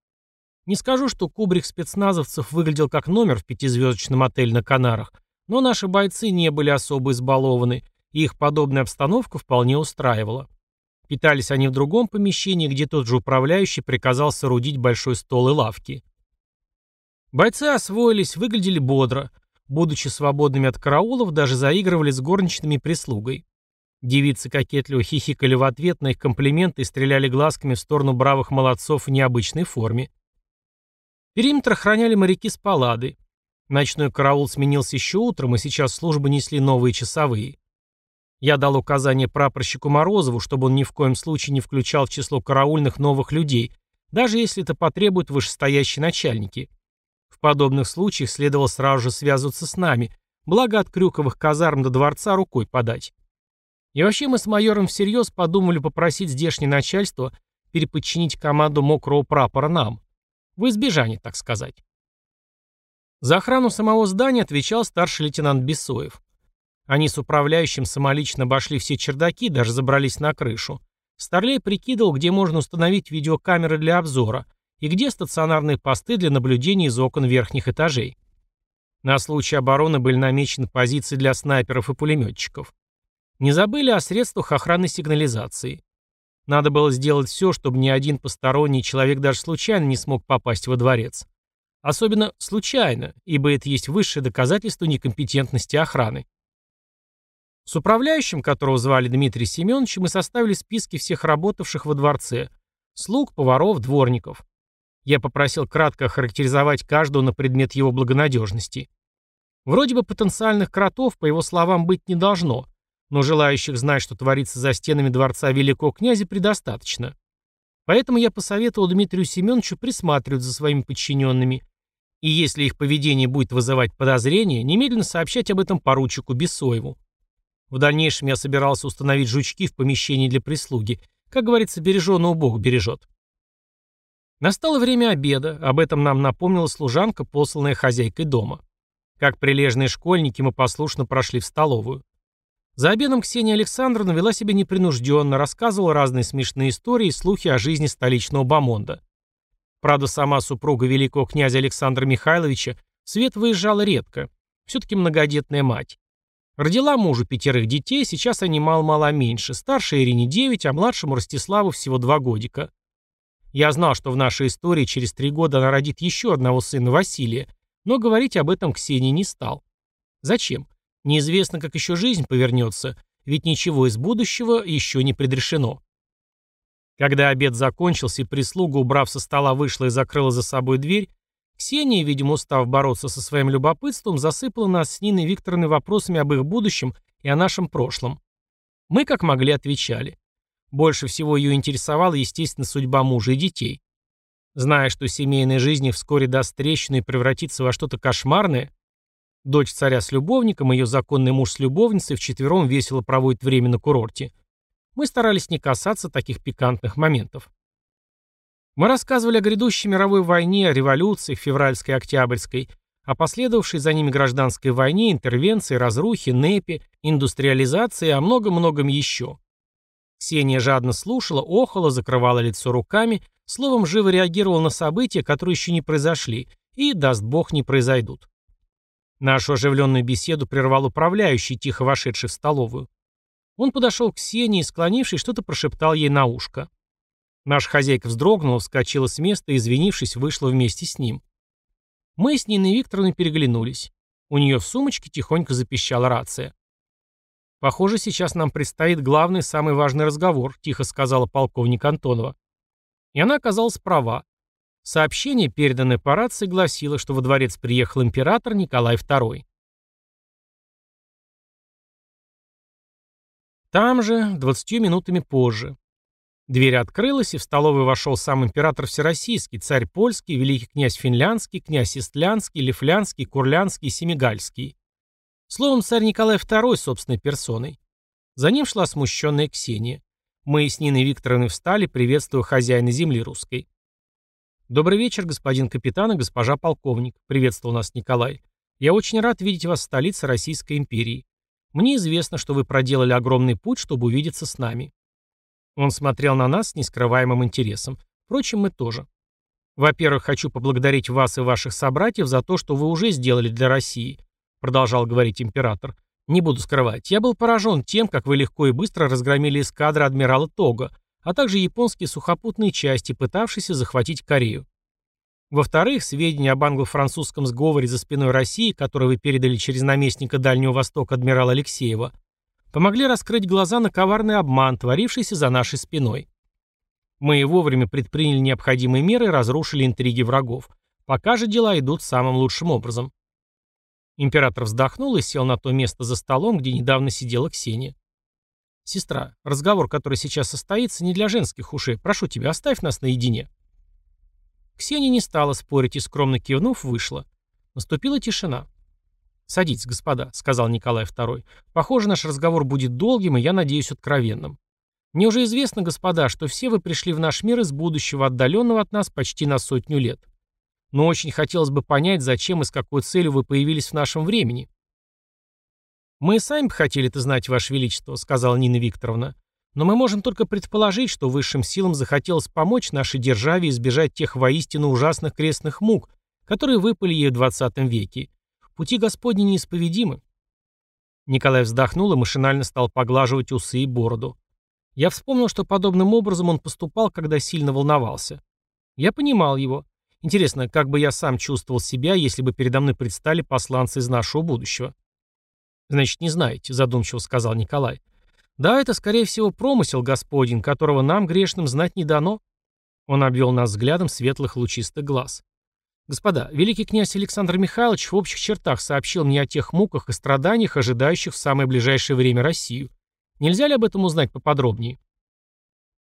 Не скажу, что кубрик спецназовцев выглядел как номер в пятизвездочном отеле на Канарах, но наши бойцы не были особо избалованы, и их подобная обстановка вполне устраивала. Питались они в другом помещении, где тот же управляющий приказал соорудить большой стол и лавки. Бойцы освоились, выглядели бодро. Будучи свободными от караулов, даже заигрывали с горничными прислугой. Девицы кокетливо хихикали в ответ на их комплименты и стреляли глазками в сторону бравых молодцов в необычной форме. Периметр охраняли моряки с палады. Ночной караул сменился еще утром, и сейчас службы несли новые часовые. Я дал указание прапорщику Морозову, чтобы он ни в коем случае не включал в число караульных новых людей, даже если это потребуют вышестоящие начальники. В подобных случаях следовало сразу же связываться с нами, благо от Крюковых казарм до дворца рукой подать. И вообще мы с майором всерьез подумали попросить здешнее начальство переподчинить команду мокрого прапора нам. В избежание, так сказать. За охрану самого здания отвечал старший лейтенант Бесоев. Они с управляющим самолично обошли все чердаки, даже забрались на крышу. Старлей прикидывал, где можно установить видеокамеры для обзора и где стационарные посты для наблюдения из окон верхних этажей. На случай обороны были намечены позиции для снайперов и пулеметчиков. Не забыли о средствах охраны сигнализации. Надо было сделать все, чтобы ни один посторонний человек даже случайно не смог попасть во дворец. Особенно случайно, ибо это есть высшее доказательство некомпетентности охраны. С управляющим, которого звали Дмитрий Семенович, мы составили списки всех работавших во дворце – слуг, поваров, дворников. Я попросил кратко охарактеризовать каждого на предмет его благонадежности. Вроде бы потенциальных кротов, по его словам, быть не должно, но желающих знать, что творится за стенами дворца великого князя, предостаточно. Поэтому я посоветовал Дмитрию Семеновичу присматривать за своими подчиненными, и если их поведение будет вызывать подозрения, немедленно сообщать об этом поручику Бесоеву. В дальнейшем я собирался установить жучки в помещении для прислуги. Как говорится, береженого Бог бережет. Настало время обеда, об этом нам напомнила служанка, посланная хозяйкой дома. Как прилежные школьники мы послушно прошли в столовую. За обедом Ксения Александровна вела себя непринужденно, рассказывала разные смешные истории и слухи о жизни столичного бомонда. Правда, сама супруга великого князя Александра Михайловича в свет выезжала редко. Все-таки многодетная мать. Родила мужу пятерых детей, сейчас они мало-мало меньше. Старшей Ирине 9, а младшему Ростиславу всего два годика. Я знал, что в нашей истории через три года она родит еще одного сына Василия, но говорить об этом Ксении не стал. Зачем? Неизвестно, как еще жизнь повернется, ведь ничего из будущего еще не предрешено. Когда обед закончился и прислуга, убрав со стола, вышла и закрыла за собой дверь, Ксения, видимо, устав бороться со своим любопытством, засыпала нас с Ниной Викторовной вопросами об их будущем и о нашем прошлом. Мы, как могли, отвечали. Больше всего ее интересовала, естественно, судьба мужа и детей. Зная, что семейная жизнь вскоре даст трещину и превратится во что-то кошмарное, дочь царя с любовником, ее законный муж с любовницей вчетвером весело проводит время на курорте, мы старались не касаться таких пикантных моментов. Мы рассказывали о грядущей мировой войне, о революциях февральской и октябрьской, о последовавшей за ними гражданской войне, интервенции, разрухе, НЭПе, индустриализации и о многом-многом еще. Ксения жадно слушала, охала, закрывала лицо руками, словом, живо реагировала на события, которые еще не произошли и, даст бог, не произойдут. Нашу оживленную беседу прервал управляющий, тихо вошедший в столовую. Он подошел к Ксении и, склонившись, что-то прошептал ей на ушко. Наша хозяйка вздрогнула, вскочила с места и, извинившись, вышла вместе с ним. Мы с Ниной Викторовной переглянулись. У нее в сумочке тихонько запищала рация. «Похоже, сейчас нам предстоит главный, самый важный разговор», — тихо сказала полковник Антонова. И она оказалась права. Сообщение, переданное по рации, гласило, что во дворец приехал император Николай II. Там же, двадцатью минутами позже. Дверь открылась, и в столовую вошел сам император Всероссийский, царь польский, великий князь финляндский, князь истлянский, лифлянский, курлянский семигальский. Словом, царь Николай II собственной персоной. За ним шла смущенная Ксения. Мы с Ниной Викторовной встали, приветствуя хозяина земли русской. «Добрый вечер, господин капитан и госпожа полковник», — приветствовал нас Николай. «Я очень рад видеть вас в столице Российской империи. Мне известно, что вы проделали огромный путь, чтобы увидеться с нами». Он смотрел на нас с нескрываемым интересом. Впрочем, мы тоже. «Во-первых, хочу поблагодарить вас и ваших собратьев за то, что вы уже сделали для России продолжал говорить император. Не буду скрывать, я был поражен тем, как вы легко и быстро разгромили эскадры адмирала Тога, а также японские сухопутные части, пытавшиеся захватить Корею. Во-вторых, сведения об англо-французском сговоре за спиной России, который вы передали через наместника Дальнего Востока адмирала Алексеева, помогли раскрыть глаза на коварный обман, творившийся за нашей спиной. Мы вовремя предприняли необходимые меры и разрушили интриги врагов. Пока же дела идут самым лучшим образом. Император вздохнул и сел на то место за столом, где недавно сидела Ксения. «Сестра, разговор, который сейчас состоится, не для женских ушей. Прошу тебя, оставь нас наедине». Ксения не стала спорить и, скромно кивнув, вышла. Наступила тишина. «Садитесь, господа», — сказал Николай II. «Похоже, наш разговор будет долгим и, я надеюсь, откровенным. Мне уже известно, господа, что все вы пришли в наш мир из будущего, отдаленного от нас почти на сотню лет. Но очень хотелось бы понять, зачем и с какой целью вы появились в нашем времени. «Мы сами бы хотели это знать, Ваше Величество», — сказала Нина Викторовна. «Но мы можем только предположить, что высшим силам захотелось помочь нашей державе избежать тех воистину ужасных крестных мук, которые выпали ей в XX веке. Пути Господни неисповедимы». Николай вздохнул и машинально стал поглаживать усы и бороду. Я вспомнил, что подобным образом он поступал, когда сильно волновался. Я понимал его. Интересно, как бы я сам чувствовал себя, если бы передо мной предстали посланцы из нашего будущего. «Значит, не знаете», — задумчиво сказал Николай. «Да, это, скорее всего, промысел Господин, которого нам, грешным, знать не дано». Он обвел нас взглядом светлых лучистых глаз. «Господа, великий князь Александр Михайлович в общих чертах сообщил мне о тех муках и страданиях, ожидающих в самое ближайшее время Россию. Нельзя ли об этом узнать поподробнее?»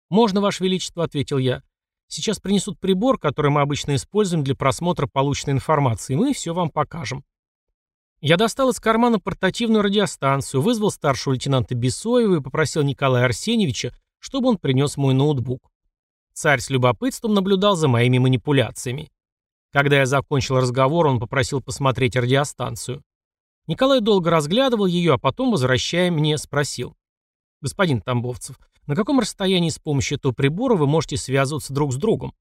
«Можно, Ваше Величество», — ответил я. «Сейчас принесут прибор, который мы обычно используем для просмотра полученной информации, и мы все вам покажем». Я достал из кармана портативную радиостанцию, вызвал старшего лейтенанта Бесоева и попросил Николая Арсеньевича, чтобы он принес мой ноутбук. Царь с любопытством наблюдал за моими манипуляциями. Когда я закончил разговор, он попросил посмотреть радиостанцию. Николай долго разглядывал ее, а потом, возвращая мне, спросил. «Господин Тамбовцев, на каком расстоянии с помощью этого прибора вы можете связываться друг с другом?»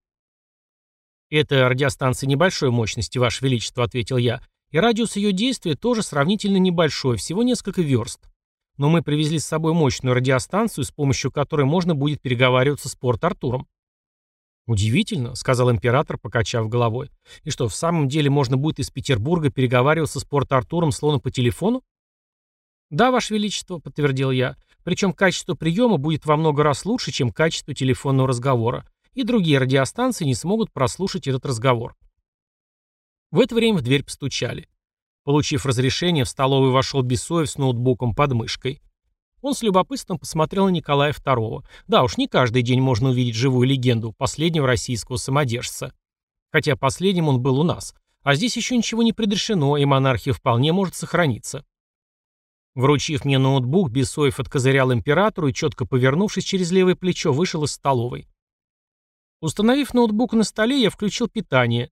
«Это радиостанция небольшой мощности, Ваше Величество», — ответил я, и радиус ее действия тоже сравнительно небольшой, всего несколько верст. Но мы привезли с собой мощную радиостанцию, с помощью которой можно будет переговариваться с Порт-Артуром. «Удивительно», — сказал император, покачав головой. «И что, в самом деле можно будет из Петербурга переговариваться с Порт-Артуром словно по телефону?» «Да, Ваше Величество», — подтвердил я. «Причем качество приема будет во много раз лучше, чем качество телефонного разговора, и другие радиостанции не смогут прослушать этот разговор». В это время в дверь постучали. Получив разрешение, в столовую вошел Бесоев с ноутбуком под мышкой. Он с любопытством посмотрел на Николая II. Да уж, не каждый день можно увидеть живую легенду последнего российского самодержца. Хотя последним он был у нас. А здесь еще ничего не предрешено, и монархия вполне может сохраниться. Вручив мне ноутбук, Бесоев откозырял императору и, четко повернувшись через левое плечо, вышел из столовой. Установив ноутбук на столе, я включил питание.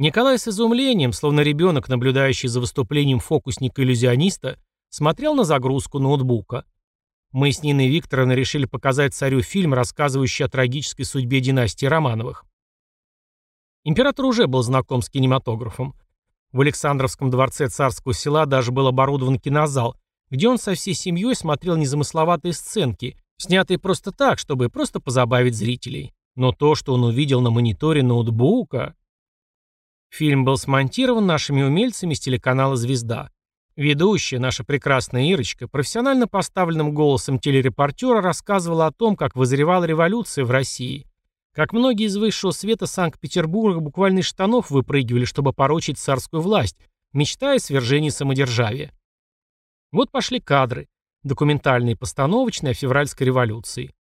Николай с изумлением, словно ребенок, наблюдающий за выступлением фокусника-иллюзиониста, смотрел на загрузку ноутбука. Мы с Ниной Викторовной решили показать царю фильм, рассказывающий о трагической судьбе династии Романовых. Император уже был знаком с кинематографом. В Александровском дворце царского села даже был оборудован кинозал, где он со всей семьей смотрел незамысловатые сценки, снятые просто так, чтобы просто позабавить зрителей. Но то, что он увидел на мониторе ноутбука... Фильм был смонтирован нашими умельцами с телеканала «Звезда». Ведущая, наша прекрасная Ирочка, профессионально поставленным голосом телерепортера рассказывала о том, как вызревала революция в России. Как многие из высшего света Санкт-Петербурга буквально из штанов выпрыгивали, чтобы порочить царскую власть, мечтая о свержении самодержавия. Вот пошли кадры, документальные постановочные о февральской революции.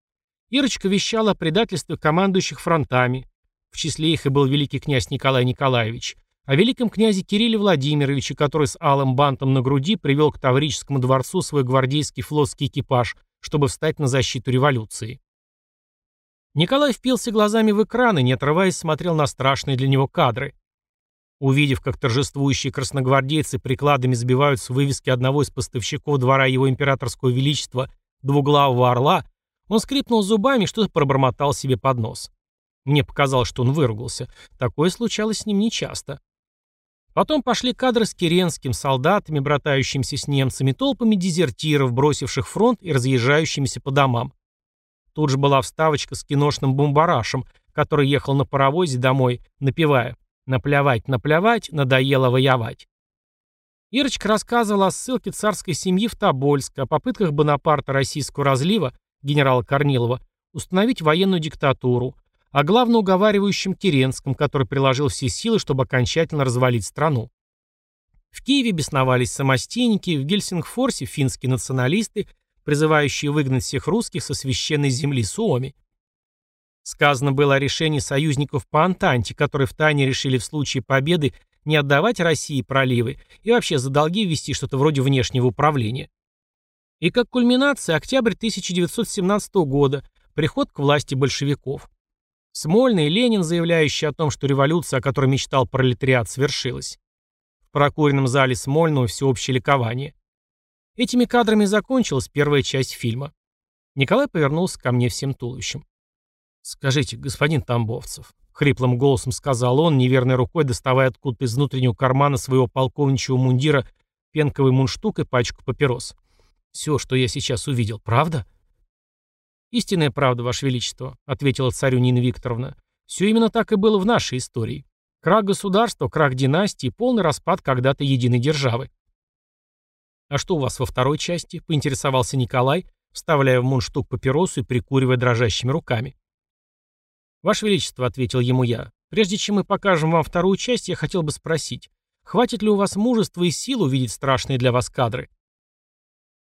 Ирочка вещала о предательстве командующих фронтами, в числе их и был великий князь Николай Николаевич, о великом князе Кирилле Владимировиче, который с алым бантом на груди привел к Таврическому дворцу свой гвардейский флотский экипаж, чтобы встать на защиту революции. Николай впился глазами в экран и, не отрываясь, смотрел на страшные для него кадры. Увидев, как торжествующие красногвардейцы прикладами сбивают с вывески одного из поставщиков двора его императорского величества двуглавого орла, он скрипнул зубами и что-то пробормотал себе под нос. Мне показалось, что он выругался. Такое случалось с ним нечасто. Потом пошли кадры с Керенским, солдатами, братающимися с немцами, толпами дезертиров, бросивших фронт и разъезжающимися по домам. Тут же была вставочка с киношным бомбарашем, который ехал на паровозе домой, напевая «Наплевать, наплевать, надоело воевать». Ирочка рассказывала о ссылке царской семьи в Тобольск, о попытках Бонапарта российского разлива, генерала Корнилова, установить военную диктатуру, а главное уговаривающим Керенском, который приложил все силы, чтобы окончательно развалить страну. В Киеве бесновались самостейники, в Гельсингфорсе финские националисты, призывающие выгнать всех русских со священной земли Суоми. Сказано было о решении союзников по Антанте, которые втайне решили в случае победы не отдавать России проливы и вообще за долги ввести что-то вроде внешнего управления. И как кульминация октябрь 1917 года, приход к власти большевиков. Смольный и Ленин, заявляющие о том, что революция, о которой мечтал пролетариат, свершилась. В прокуренном зале Смольного всеобщее ликование. Этими кадрами закончилась первая часть фильма. Николай повернулся ко мне всем туловищем. «Скажите, господин Тамбовцев», — хриплым голосом сказал он, неверной рукой доставая откуда-то из внутреннего кармана своего полковничьего мундира пенковый мундштук и пачку папирос. «Все, что я сейчас увидел, правда?» «Истинная правда, Ваше Величество», — ответила царю Нина Викторовна. «Все именно так и было в нашей истории. Крах государства, крах династии, полный распад когда-то единой державы. «А что у вас во второй части?» — поинтересовался Николай, вставляя в мундштук папиросу и прикуривая дрожащими руками. «Ваше Величество», — ответил ему я, — «прежде чем мы покажем вам вторую часть, я хотел бы спросить, хватит ли у вас мужества и сил увидеть страшные для вас кадры?»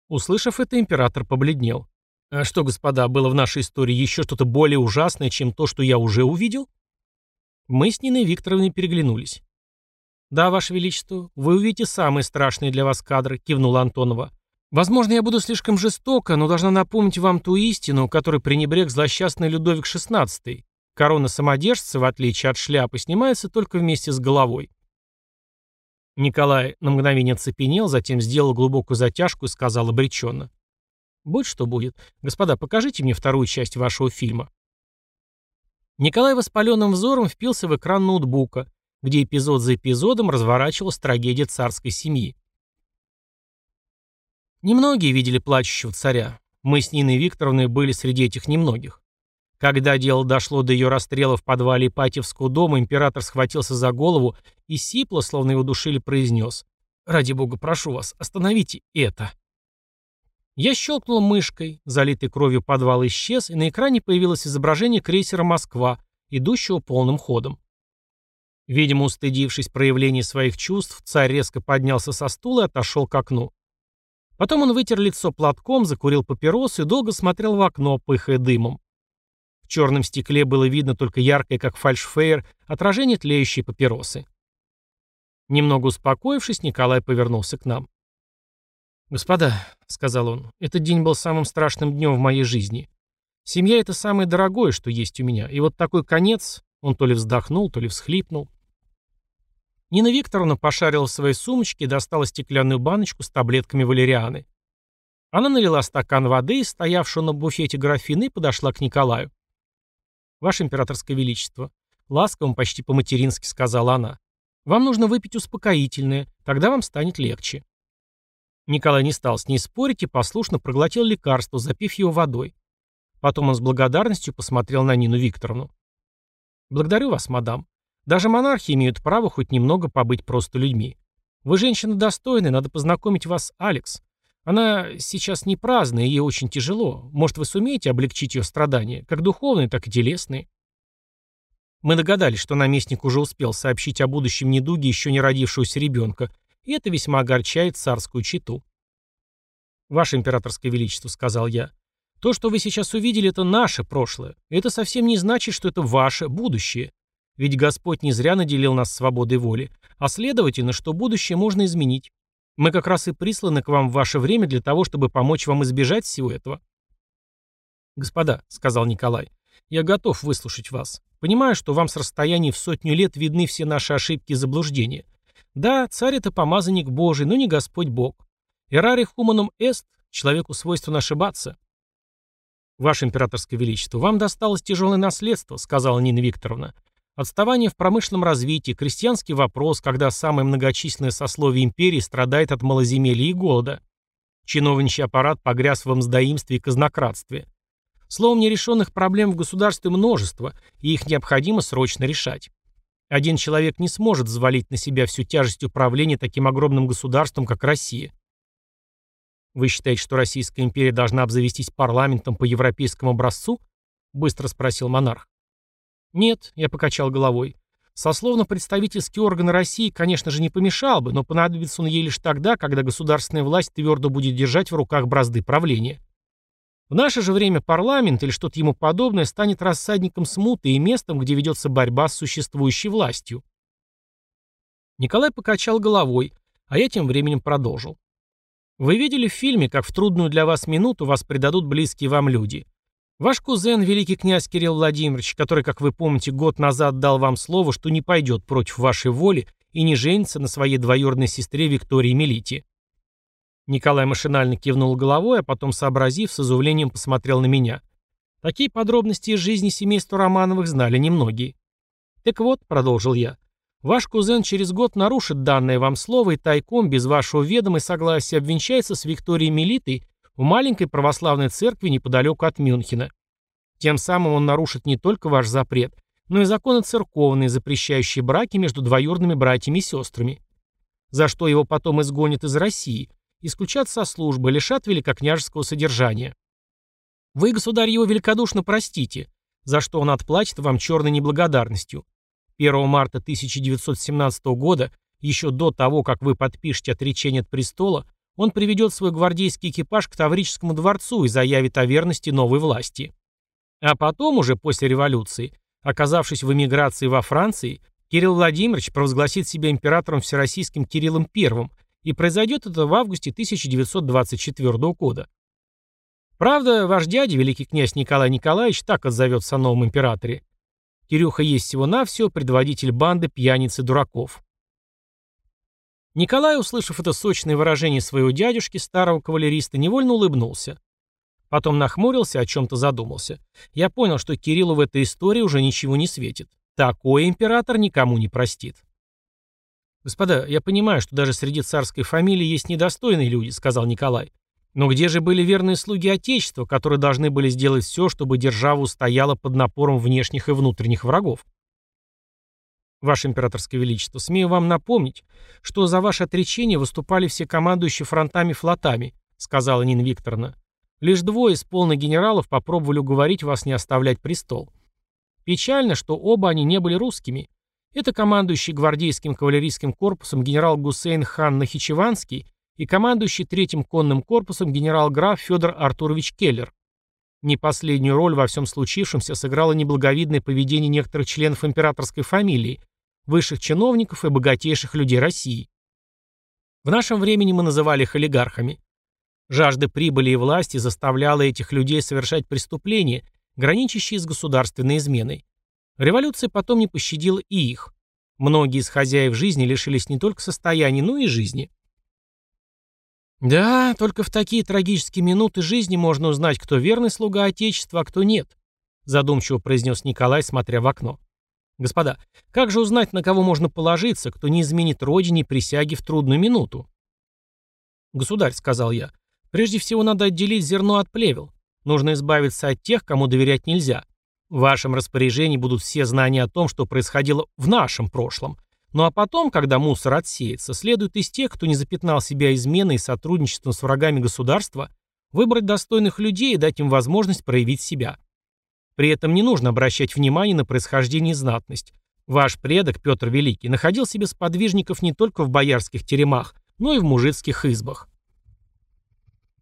Услышав это, император побледнел. «А что, господа, было в нашей истории еще что-то более ужасное, чем то, что я уже увидел?» Мы с Ниной Викторовной переглянулись. «Да, Ваше Величество, вы увидите самые страшные для вас кадры», — кивнула Антонова. «Возможно, я буду слишком жестока, но должна напомнить вам ту истину, которой пренебрег злосчастный Людовик XVI. Корона самодержца, в отличие от шляпы, снимается только вместе с головой». Николай на мгновение оцепенел, затем сделал глубокую затяжку и сказал обреченно. «Будь что будет. Господа, покажите мне вторую часть вашего фильма». Николай воспаленным взором впился в экран ноутбука, где эпизод за эпизодом разворачивалась трагедия царской семьи. Немногие видели плачущего царя. Мы с Ниной Викторовной были среди этих немногих. Когда дело дошло до ее расстрела в подвале Ипатьевского дома, император схватился за голову и сипло, словно его душили, произнес «Ради бога, прошу вас, остановите это». Я щелкнул мышкой, залитый кровью подвал исчез, и на экране появилось изображение крейсера «Москва», идущего полным ходом. Видимо, устыдившись проявления своих чувств, царь резко поднялся со стула и отошел к окну. Потом он вытер лицо платком, закурил папиросу и долго смотрел в окно, пыхая дымом. В черном стекле было видно только яркое, как фальшфейер, отражение тлеющей папиросы. Немного успокоившись, Николай повернулся к нам. «Господа», — сказал он, — «этот день был самым страшным днем в моей жизни. Семья — это самое дорогое, что есть у меня. И вот такой конец...» Он то ли вздохнул, то ли всхлипнул. Нина Викторовна пошарила в своей сумочке и достала стеклянную баночку с таблетками валерианы. Она налила стакан воды, стоявшую на буфете графины, подошла к Николаю. «Ваше императорское величество», — ласковым, почти по-матерински сказала она, — «вам нужно выпить успокоительное, тогда вам станет легче». Николай не стал с ней спорить и послушно проглотил лекарство, запив его водой. Потом он с благодарностью посмотрел на Нину Викторовну. «Благодарю вас, мадам. Даже монархи имеют право хоть немного побыть просто людьми. Вы женщина достойная, надо познакомить вас с Алекс. Она сейчас не праздная, ей очень тяжело. Может, вы сумеете облегчить ее страдания, как духовные, так и телесные?» Мы догадались, что наместник уже успел сообщить о будущем недуге еще не родившегося ребенка, и это весьма огорчает царскую читу. «Ваше императорское величество», — сказал я, — «то, что вы сейчас увидели, это наше прошлое. Это совсем не значит, что это ваше будущее. Ведь Господь не зря наделил нас свободой воли, а следовательно, что будущее можно изменить. Мы как раз и присланы к вам в ваше время для того, чтобы помочь вам избежать всего этого. «Господа», — сказал Николай, — «я готов выслушать вас. Понимаю, что вам с расстояния в сотню лет видны все наши ошибки и заблуждения. Да, царь — это помазанник Божий, но не Господь Бог. Эрари хуманум эст, человеку свойственно ошибаться». «Ваше императорское величество, вам досталось тяжелое наследство», — сказала Нина Викторовна. Отставание в промышленном развитии, крестьянский вопрос, когда самое многочисленное сословие империи страдает от малоземелья и голода. Чиновничий аппарат погряз в мздоимстве и казнократстве. Словом, нерешенных проблем в государстве множество, и их необходимо срочно решать. Один человек не сможет взвалить на себя всю тяжесть управления таким огромным государством, как Россия. Вы считаете, что Российская империя должна обзавестись парламентом по европейскому образцу? Быстро спросил монарх. «Нет», — я покачал головой. Сословно-представительский орган России, конечно же, не помешал бы, но понадобится он ей лишь тогда, когда государственная власть твердо будет держать в руках бразды правления. В наше же время парламент или что-то ему подобное станет рассадником смуты и местом, где ведется борьба с существующей властью. Николай покачал головой, а я тем временем продолжил. Вы видели в фильме, как в трудную для вас минуту вас предадут близкие вам люди. Ваш кузен, великий князь Кирилл Владимирович, который, как вы помните, год назад дал вам слово, что не пойдет против вашей воли и не женится на своей двоюродной сестре Виктории Мелите. Николай машинально кивнул головой, а потом, сообразив, с изумлением посмотрел на меня. Такие подробности из жизни семейства Романовых знали немногие. «Так вот», — продолжил я, — «ваш кузен через год нарушит данное вам слово и тайком, без вашего ведома и согласия, обвенчается с Викторией Мелитой в маленькой православной церкви неподалеку от Мюнхена. Тем самым он нарушит не только ваш запрет, но и законы церковные, запрещающие браки между двоюродными братьями и сестрами. За что его потом изгонят из России, исключат со службы, лишат великокняжеского содержания. Вы, государь, его великодушно простите, за что он отплатит вам черной неблагодарностью. 1 марта 1917 года, еще до того, как вы подпишете отречение от престола, он приведет свой гвардейский экипаж к Таврическому дворцу и заявит о верности новой власти. А потом, уже после революции, оказавшись в эмиграции во Франции, Кирилл Владимирович провозгласит себя императором всероссийским Кириллом I, и произойдет это в августе 1924 года. Правда, ваш дядя, великий князь Николай Николаевич, так отзовется о новом императоре. Кирюха есть всего-навсего предводитель банды пьяниц и дураков. Николай, услышав это сочное выражение своего дядюшки, старого кавалериста, невольно улыбнулся. Потом нахмурился, о чем-то задумался. Я понял, что Кириллу в этой истории уже ничего не светит. Такой император никому не простит. «Господа, я понимаю, что даже среди царской фамилии есть недостойные люди», — сказал Николай. «Но где же были верные слуги Отечества, которые должны были сделать все, чтобы держава устояла под напором внешних и внутренних врагов?» Ваше императорское величество, смею вам напомнить, что за ваше отречение выступали все командующие фронтами флотами, сказала Нина Викторовна. Лишь двое из полных генералов попробовали уговорить вас не оставлять престол. Печально, что оба они не были русскими. Это командующий гвардейским кавалерийским корпусом генерал Гусейн хан Нахичеванский и командующий третьим конным корпусом генерал-граф Федор Артурович Келлер. Не последнюю роль во всем случившемся сыграло неблаговидное поведение некоторых членов императорской фамилии, высших чиновников и богатейших людей России. В нашем времени мы называли их олигархами. Жажда прибыли и власти заставляла этих людей совершать преступления, граничащие с государственной изменой. Революция потом не пощадила и их. Многие из хозяев жизни лишились не только состояния, но и жизни. Да, только в такие трагические минуты жизни можно узнать, кто верный слуга Отечества, а кто нет, задумчиво произнес Николай, смотря в окно. Господа, как же узнать, на кого можно положиться, кто не изменит родине присяги в трудную минуту? Государь, сказал я, прежде всего надо отделить зерно от плевел. Нужно избавиться от тех, кому доверять нельзя. В вашем распоряжении будут все знания о том, что происходило в нашем прошлом. Ну а потом, когда мусор отсеется, следует из тех, кто не запятнал себя изменой и сотрудничеством с врагами государства, выбрать достойных людей и дать им возможность проявить себя. При этом не нужно обращать внимание на происхождение и знатность. Ваш предок, Петр Великий, находил себе сподвижников не только в боярских теремах, но и в мужицких избах.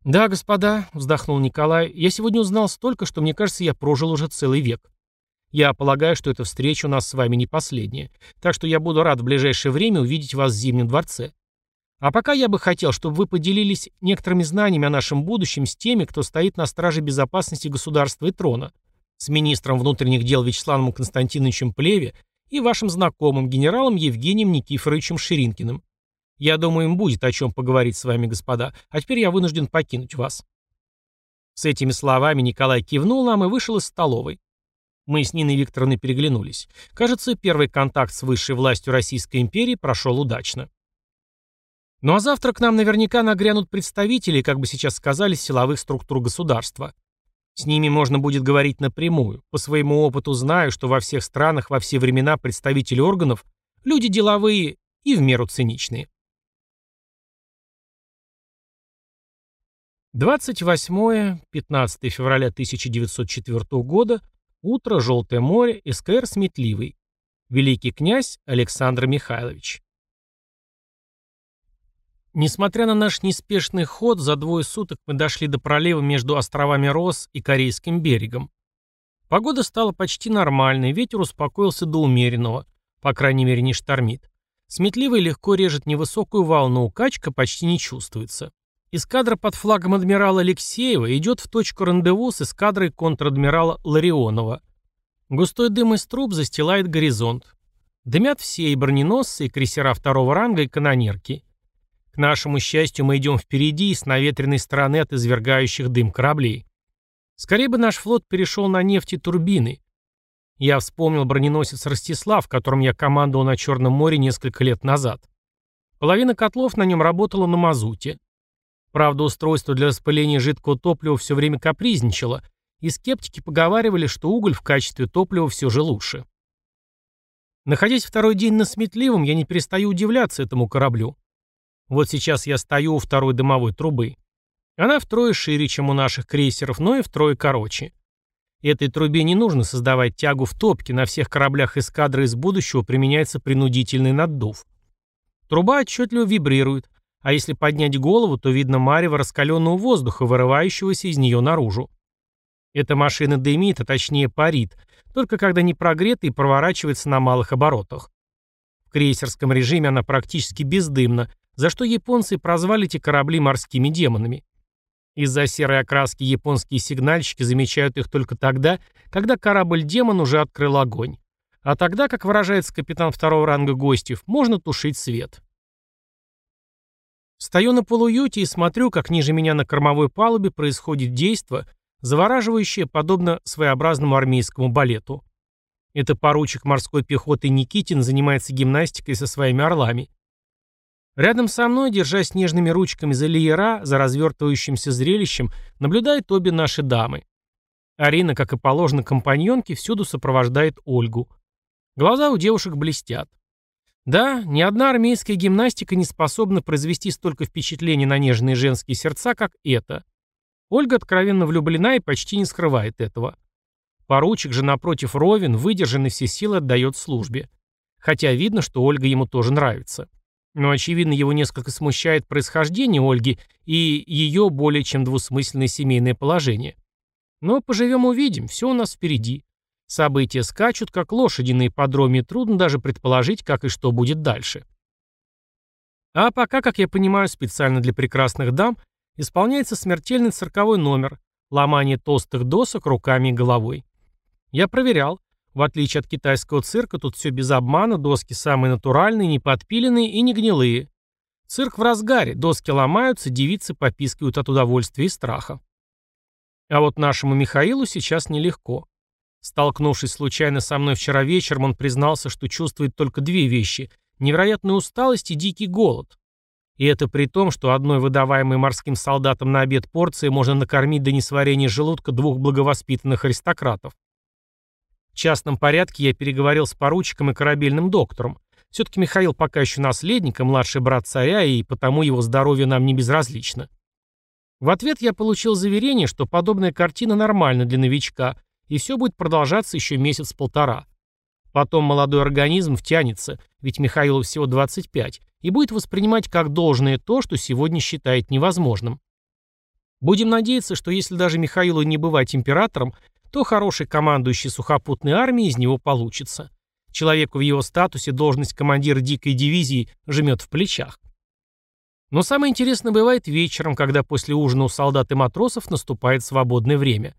«Да, господа», — вздохнул Николай, — «я сегодня узнал столько, что мне кажется, я прожил уже целый век. Я полагаю, что эта встреча у нас с вами не последняя, так что я буду рад в ближайшее время увидеть вас в Зимнем дворце. А пока я бы хотел, чтобы вы поделились некоторыми знаниями о нашем будущем с теми, кто стоит на страже безопасности государства и трона с министром внутренних дел Вячеславом Константиновичем Плеве и вашим знакомым генералом Евгением Никифоровичем Ширинкиным. Я думаю, им будет о чем поговорить с вами, господа, а теперь я вынужден покинуть вас». С этими словами Николай кивнул нам и вышел из столовой. Мы с Ниной Викторовной переглянулись. Кажется, первый контакт с высшей властью Российской империи прошел удачно. Ну а завтра к нам наверняка нагрянут представители, как бы сейчас сказали, силовых структур государства. С ними можно будет говорить напрямую. По своему опыту знаю, что во всех странах во все времена представители органов – люди деловые и в меру циничные. 28-15 февраля 1904 года, утро, Желтое море, СКР Сметливый. Великий князь Александр Михайлович. Несмотря на наш неспешный ход, за двое суток мы дошли до пролива между островами Рос и Корейским берегом. Погода стала почти нормальной, ветер успокоился до умеренного, по крайней мере не штормит. Сметливый легко режет невысокую волну, качка почти не чувствуется. Эскадра под флагом адмирала Алексеева идет в точку рандеву с эскадрой контр-адмирала Ларионова. Густой дым из труб застилает горизонт. Дымят все и броненосцы, и крейсера второго ранга, и канонерки. К нашему счастью, мы идем впереди и с наветренной стороны от извергающих дым кораблей. Скорее бы наш флот перешел на нефть и турбины. Я вспомнил броненосец «Ростислав», в котором я командовал на Черном море несколько лет назад. Половина котлов на нем работала на мазуте. Правда, устройство для распыления жидкого топлива все время капризничало, и скептики поговаривали, что уголь в качестве топлива все же лучше. Находясь второй день на Сметливом, я не перестаю удивляться этому кораблю. Вот сейчас я стою у второй дымовой трубы. Она втрое шире, чем у наших крейсеров, но и втрое короче. Этой трубе не нужно создавать тягу в топке, на всех кораблях эскадры из будущего применяется принудительный наддув. Труба отчетливо вибрирует, а если поднять голову, то видно марево раскаленного воздуха, вырывающегося из нее наружу. Эта машина дымит, а точнее парит, только когда не прогрета и проворачивается на малых оборотах. В крейсерском режиме она практически бездымна, за что японцы прозвали эти корабли морскими демонами. Из-за серой окраски японские сигнальщики замечают их только тогда, когда корабль-демон уже открыл огонь. А тогда, как выражается капитан второго ранга Гостев, можно тушить свет. Стою на полуюте и смотрю, как ниже меня на кормовой палубе происходит действо, завораживающее, подобно своеобразному армейскому балету. Это поручик морской пехоты Никитин занимается гимнастикой со своими орлами. Рядом со мной, держась нежными ручками за леера, за развертывающимся зрелищем, наблюдают обе наши дамы. Арина, как и положено компаньонке, всюду сопровождает Ольгу. Глаза у девушек блестят. Да, ни одна армейская гимнастика не способна произвести столько впечатлений на нежные женские сердца, как это. Ольга откровенно влюблена и почти не скрывает этого. Поручик же, напротив, ровен, выдержанный все силы отдает службе. Хотя видно, что Ольга ему тоже нравится. Но, очевидно, его несколько смущает происхождение Ольги и ее более чем двусмысленное семейное положение. Но поживем-увидим, все у нас впереди. События скачут, как лошади на ипподроме, трудно даже предположить, как и что будет дальше. А пока, как я понимаю, специально для прекрасных дам исполняется смертельный цирковой номер – ломание толстых досок руками и головой. Я проверял. В отличие от китайского цирка, тут все без обмана, доски самые натуральные, не подпиленные и не гнилые. Цирк в разгаре, доски ломаются, девицы попискивают от удовольствия и страха. А вот нашему Михаилу сейчас нелегко. Столкнувшись случайно со мной вчера вечером, он признался, что чувствует только две вещи – невероятную усталость и дикий голод. И это при том, что одной выдаваемой морским солдатам на обед порции можно накормить до несварения желудка двух благовоспитанных аристократов. В частном порядке я переговорил с поручиком и корабельным доктором. Все-таки Михаил пока еще наследник, и младший брат царя, и потому его здоровье нам не безразлично. В ответ я получил заверение, что подобная картина нормальна для новичка, и все будет продолжаться еще месяц-полтора. Потом молодой организм втянется, ведь Михаилу всего 25, и будет воспринимать как должное то, что сегодня считает невозможным. Будем надеяться, что если даже Михаилу не бывать императором, то хороший командующий сухопутной армией из него получится. Человеку в его статусе должность командира дикой дивизии жмет в плечах. Но самое интересное бывает вечером, когда после ужина у солдат и матросов наступает свободное время.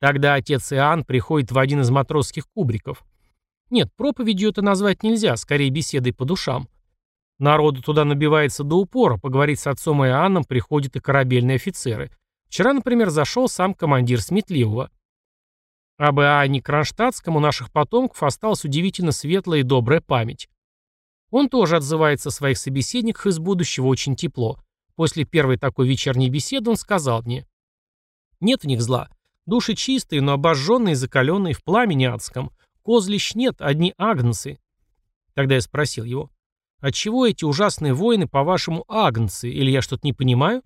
Тогда отец Иоанн приходит в один из матросских кубриков. Нет, проповедью это назвать нельзя, скорее беседой по душам. Народу туда набивается до упора, поговорить с отцом Иоанном приходят и корабельные офицеры. Вчера, например, зашел сам командир Сметливого. Об Иоанне Кронштадтском у наших потомков осталась удивительно светлая и добрая память. Он тоже отзывается о своих собеседниках из будущего очень тепло. После первой такой вечерней беседы он сказал мне. Нет в них зла. Души чистые, но обожженные и закаленные в пламени адском. Козлищ нет, одни агнцы. Тогда я спросил его. Отчего эти ужасные войны, по-вашему, агнцы? Или я что-то не понимаю?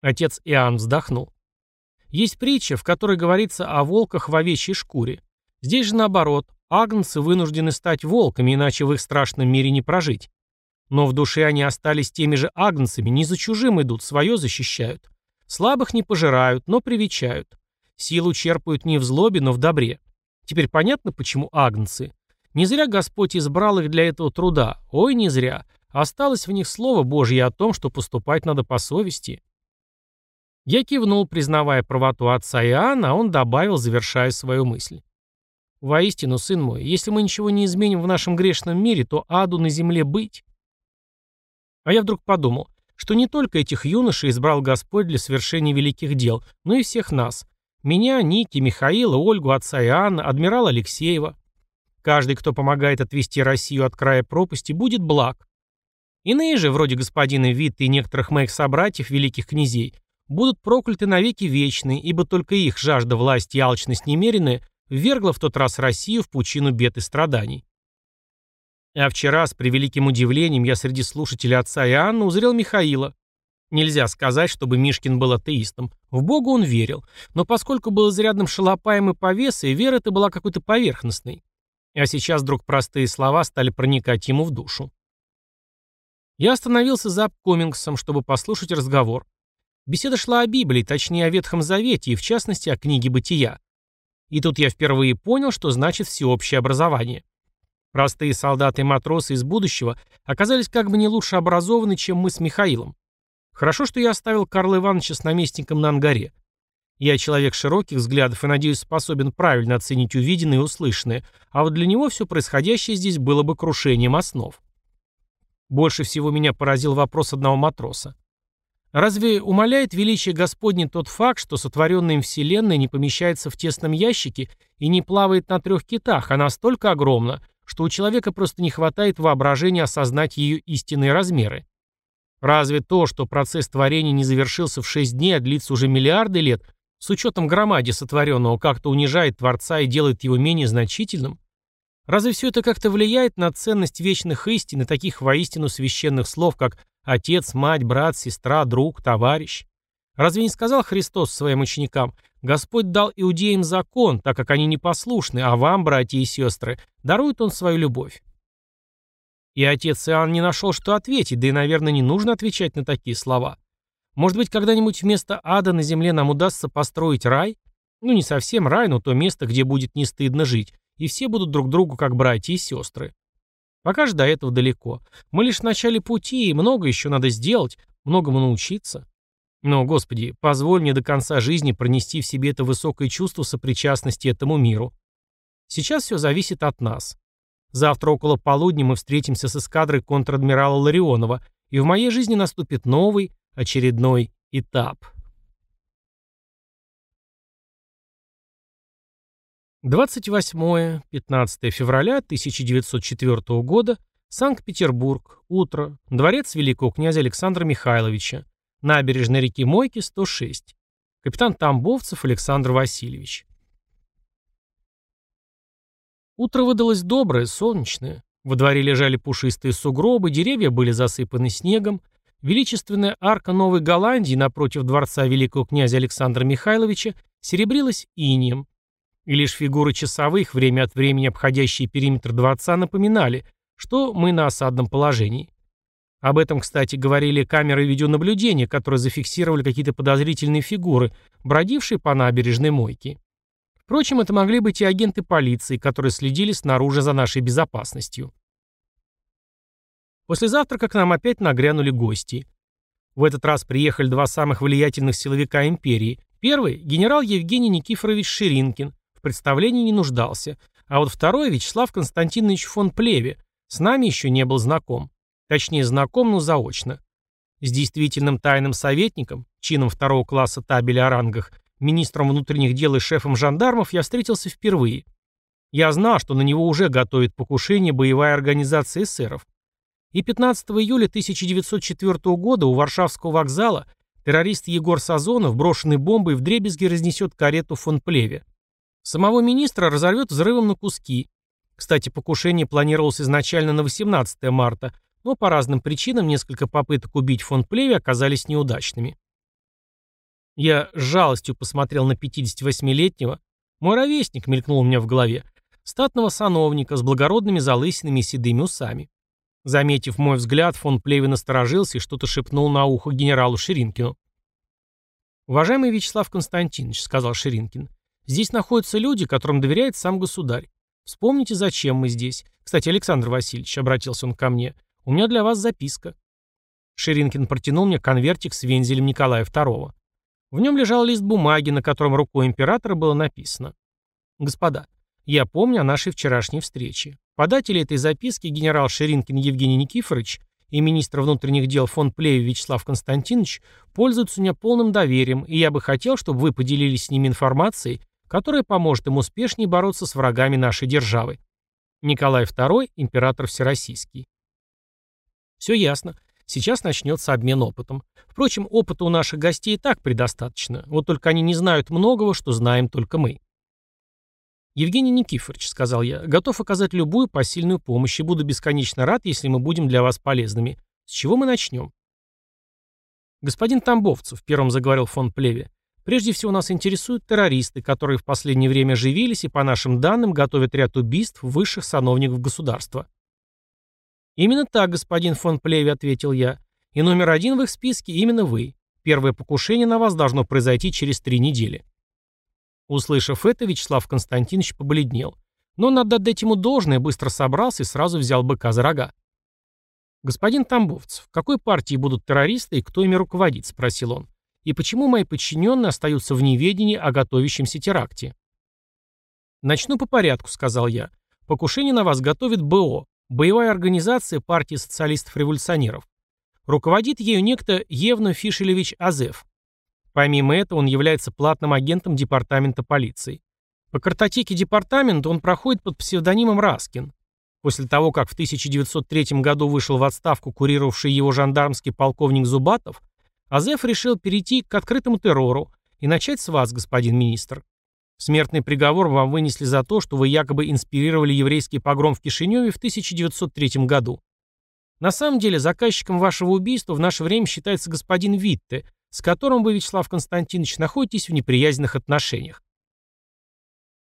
Отец Иоанн вздохнул. Есть притча, в которой говорится о волках в овечьей шкуре. Здесь же наоборот, агнцы вынуждены стать волками, иначе в их страшном мире не прожить. Но в душе они остались теми же агнцами, не за чужим идут, свое защищают. Слабых не пожирают, но привечают. Силу черпают не в злобе, но в добре. Теперь понятно, почему агнцы? Не зря Господь избрал их для этого труда. Ой, не зря. осталось в них слово Божье о том, что поступать надо по совести. Я кивнул, признавая правоту отца Иоанна, а он добавил, завершая свою мысль. «Воистину, сын мой, если мы ничего не изменим в нашем грешном мире, то аду на земле быть». А я вдруг подумал, что не только этих юношей избрал Господь для совершения великих дел, но и всех нас. Меня, Ники, Михаила, Ольгу, отца Иоанна, адмирала Алексеева. Каждый, кто помогает отвести Россию от края пропасти, будет благ. Иные же, вроде господина Витта и некоторых моих собратьев, великих князей, будут прокляты навеки вечные, ибо только их жажда власти и алчность немеренная ввергла в тот раз Россию в пучину бед и страданий. А вчера, с превеликим удивлением, я среди слушателей отца Иоанна узрел Михаила. Нельзя сказать, чтобы Мишкин был атеистом. В Бога он верил, но поскольку был изрядным шалопаем и повесой, вера эта была какой-то поверхностной. А сейчас вдруг простые слова стали проникать ему в душу. Я остановился за Комингсом, чтобы послушать разговор. Беседа шла о Библии, точнее о Ветхом Завете и, в частности, о книге Бытия. И тут я впервые понял, что значит всеобщее образование. Простые солдаты и матросы из будущего оказались как бы не лучше образованы, чем мы с Михаилом. Хорошо, что я оставил Карла Ивановича с наместником на ангаре. Я человек широких взглядов и, надеюсь, способен правильно оценить увиденное и услышанное, а вот для него все происходящее здесь было бы крушением основ. Больше всего меня поразил вопрос одного матроса. Разве умаляет величие Господне тот факт, что сотворенная им Вселенная не помещается в тесном ящике и не плавает на трех китах, а настолько огромна, что у человека просто не хватает воображения осознать ее истинные размеры? Разве то, что процесс творения не завершился в шесть дней, а длится уже миллиарды лет, с учетом громаде сотворенного как-то унижает Творца и делает его менее значительным? Разве все это как-то влияет на ценность вечных истин и таких воистину священных слов, как «отец», «мать», «брат», «сестра», «друг», «товарищ»? Разве не сказал Христос своим ученикам «Господь дал иудеям закон, так как они непослушны, а вам, братья и сестры, дарует Он свою любовь»? И отец Иоанн не нашел, что ответить, да и, наверное, не нужно отвечать на такие слова. Может быть, когда-нибудь вместо ада на земле нам удастся построить рай? Ну, не совсем рай, но то место, где будет не стыдно жить, и все будут друг другу как братья и сестры. Пока же до этого далеко. Мы лишь в начале пути, и много еще надо сделать, многому научиться. Но, Господи, позволь мне до конца жизни пронести в себе это высокое чувство сопричастности этому миру. Сейчас все зависит от нас. Завтра около полудня мы встретимся с эскадрой контр-адмирала Ларионова, и в моей жизни наступит новый, очередной этап. 28-15 февраля 1904 года, Санкт-Петербург, утро, дворец великого князя Александра Михайловича, набережная реки Мойки, 106. Капитан Тамбовцев Александр Васильевич. Утро выдалось доброе, солнечное. Во дворе лежали пушистые сугробы, деревья были засыпаны снегом, Величественная арка Новой Голландии напротив дворца великого князя Александра Михайловича серебрилась инием. И лишь фигуры часовых, время от времени обходящие периметр дворца, напоминали, что мы на осадном положении. Об этом, кстати, говорили камеры видеонаблюдения, которые зафиксировали какие-то подозрительные фигуры, бродившие по набережной мойке. Впрочем, это могли быть и агенты полиции, которые следили снаружи за нашей безопасностью. После завтрака к нам опять нагрянули гости. В этот раз приехали два самых влиятельных силовика империи. Первый – генерал Евгений Никифорович Ширинкин, в представлении не нуждался. А вот второй – Вячеслав Константинович фон Плеве, с нами еще не был знаком. Точнее, знаком, но заочно. С действительным тайным советником, чином второго класса табеля о рангах, министром внутренних дел и шефом жандармов я встретился впервые. Я знал, что на него уже готовит покушение боевая организация эсеров. И 15 июля 1904 года у Варшавского вокзала террорист Егор Сазонов, брошенный бомбой, вдребезги разнесет карету фон Плеве. Самого министра разорвет взрывом на куски. Кстати, покушение планировалось изначально на 18 марта, но по разным причинам несколько попыток убить фон Плеве оказались неудачными. Я с жалостью посмотрел на 58-летнего, мой ровесник мелькнул у меня в голове, статного сановника с благородными залысинами и седыми усами. Заметив мой взгляд, фон Плевин насторожился и что-то шепнул на ухо генералу Ширинкину. «Уважаемый Вячеслав Константинович», — сказал Ширинкин, — «здесь находятся люди, которым доверяет сам государь. Вспомните, зачем мы здесь. Кстати, Александр Васильевич, — обратился он ко мне, — У меня для вас записка». Ширинкин протянул мне конвертик с вензелем Николая II. В нем лежал лист бумаги, на котором рукой императора было написано. «Господа, я помню о нашей вчерашней встрече. Податели этой записки генерал Ширинкин Евгений Никифорович и министр внутренних дел фон Плеев Вячеслав Константинович пользуются у меня полным доверием, и я бы хотел, чтобы вы поделились с ними информацией, которая поможет им успешнее бороться с врагами нашей державы. Николай II, император Всероссийский. Все ясно. Сейчас начнется обмен опытом. Впрочем, опыта у наших гостей и так предостаточно. Вот только они не знают многого, что знаем только мы. «Евгений Никифорович», — сказал я, — «готов оказать любую посильную помощь и буду бесконечно рад, если мы будем для вас полезными. С чего мы начнем?» «Господин Тамбовцев», — первым заговорил фон Плеве, — «прежде всего нас интересуют террористы, которые в последнее время оживились и, по нашим данным, готовят ряд убийств высших сановников государства». «Именно так, господин фон Плеве», — ответил я. «И номер один в их списке именно вы. Первое покушение на вас должно произойти через три недели». Услышав это, Вячеслав Константинович побледнел. Но надо отдать ему должное, быстро собрался и сразу взял быка за рога. «Господин Тамбовцев, в какой партии будут террористы и кто ими руководит?» – спросил он. «И почему мои подчиненные остаются в неведении о готовящемся теракте?» «Начну по порядку», – сказал я. «Покушение на вас готовит БО, боевая организация партии социалистов-революционеров. Руководит ею некто Евно Фишелевич Азеф. Помимо этого, он является платным агентом департамента полиции. По картотеке департамента он проходит под псевдонимом Раскин. После того, как в 1903 году вышел в отставку курировавший его жандармский полковник Зубатов, Азеф решил перейти к открытому террору и начать с вас, господин министр. Смертный приговор вам вынесли за то, что вы якобы инспирировали еврейский погром в Кишиневе в 1903 году. На самом деле, заказчиком вашего убийства в наше время считается господин Витте, с которым вы, Вячеслав Константинович, находитесь в неприязненных отношениях.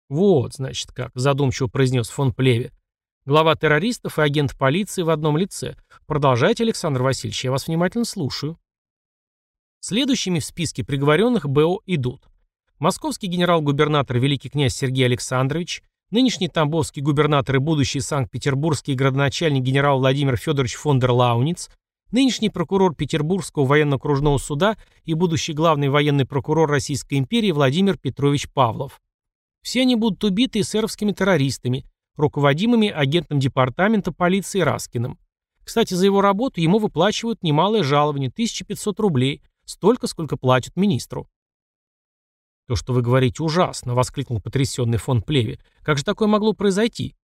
«Вот, значит, как», — задумчиво произнес фон Плеве. «Глава террористов и агент полиции в одном лице. Продолжайте, Александр Васильевич, я вас внимательно слушаю». Следующими в списке приговоренных БО идут московский генерал-губернатор великий князь Сергей Александрович, нынешний тамбовский губернатор и будущий санкт-петербургский градоначальник генерал Владимир Федорович фон дер Лауниц, Нынешний прокурор Петербургского военно-окружного суда и будущий главный военный прокурор Российской империи Владимир Петрович Павлов. Все они будут убиты эсеровскими террористами, руководимыми агентом департамента полиции Раскиным. Кстати, за его работу ему выплачивают немалое жалование – 1500 рублей, столько, сколько платят министру. «То, что вы говорите, ужасно», — воскликнул потрясенный фон Плеве. «Как же такое могло произойти?»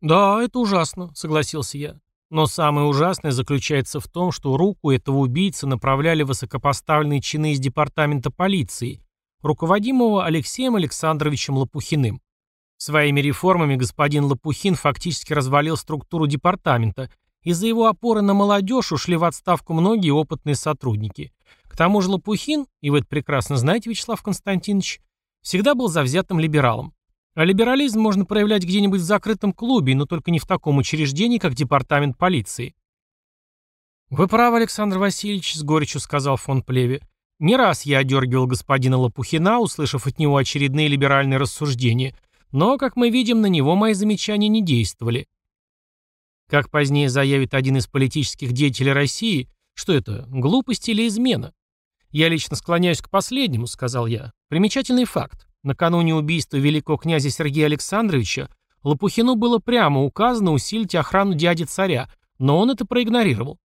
«Да, это ужасно», — согласился я. Но самое ужасное заключается в том, что руку этого убийцы направляли высокопоставленные чины из департамента полиции, руководимого Алексеем Александровичем Лопухиным. Своими реформами господин Лопухин фактически развалил структуру департамента, из-за его опоры на молодежь ушли в отставку многие опытные сотрудники. Тому же Лопухин, и вы это прекрасно знаете, Вячеслав Константинович, всегда был завзятым либералом. А либерализм можно проявлять где-нибудь в закрытом клубе, но только не в таком учреждении, как департамент полиции. «Вы правы, Александр Васильевич», — с горечью сказал фон Плеве. «Не раз я одергивал господина Лопухина, услышав от него очередные либеральные рассуждения, но, как мы видим, на него мои замечания не действовали. Как позднее заявит один из политических деятелей России, что это, глупость или измена? Я лично склоняюсь к последнему, сказал я. Примечательный факт. Накануне убийства великого князя Сергея Александровича Лопухину было прямо указано усилить охрану дяди царя, но он это проигнорировал.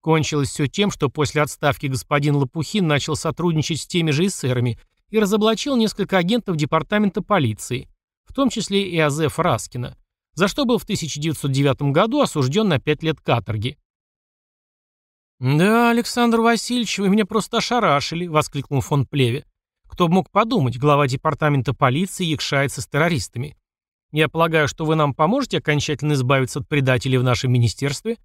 Кончилось все тем, что после отставки господин Лопухин начал сотрудничать с теми же эсерами и разоблачил несколько агентов департамента полиции, в том числе и Азеф Раскина, за что был в 1909 году осужден на 5 лет каторги. «Да, Александр Васильевич, вы меня просто ошарашили», — воскликнул фон Плеве. Кто бы мог подумать, глава департамента полиции якшается с террористами. Я полагаю, что вы нам поможете окончательно избавиться от предателей в нашем министерстве?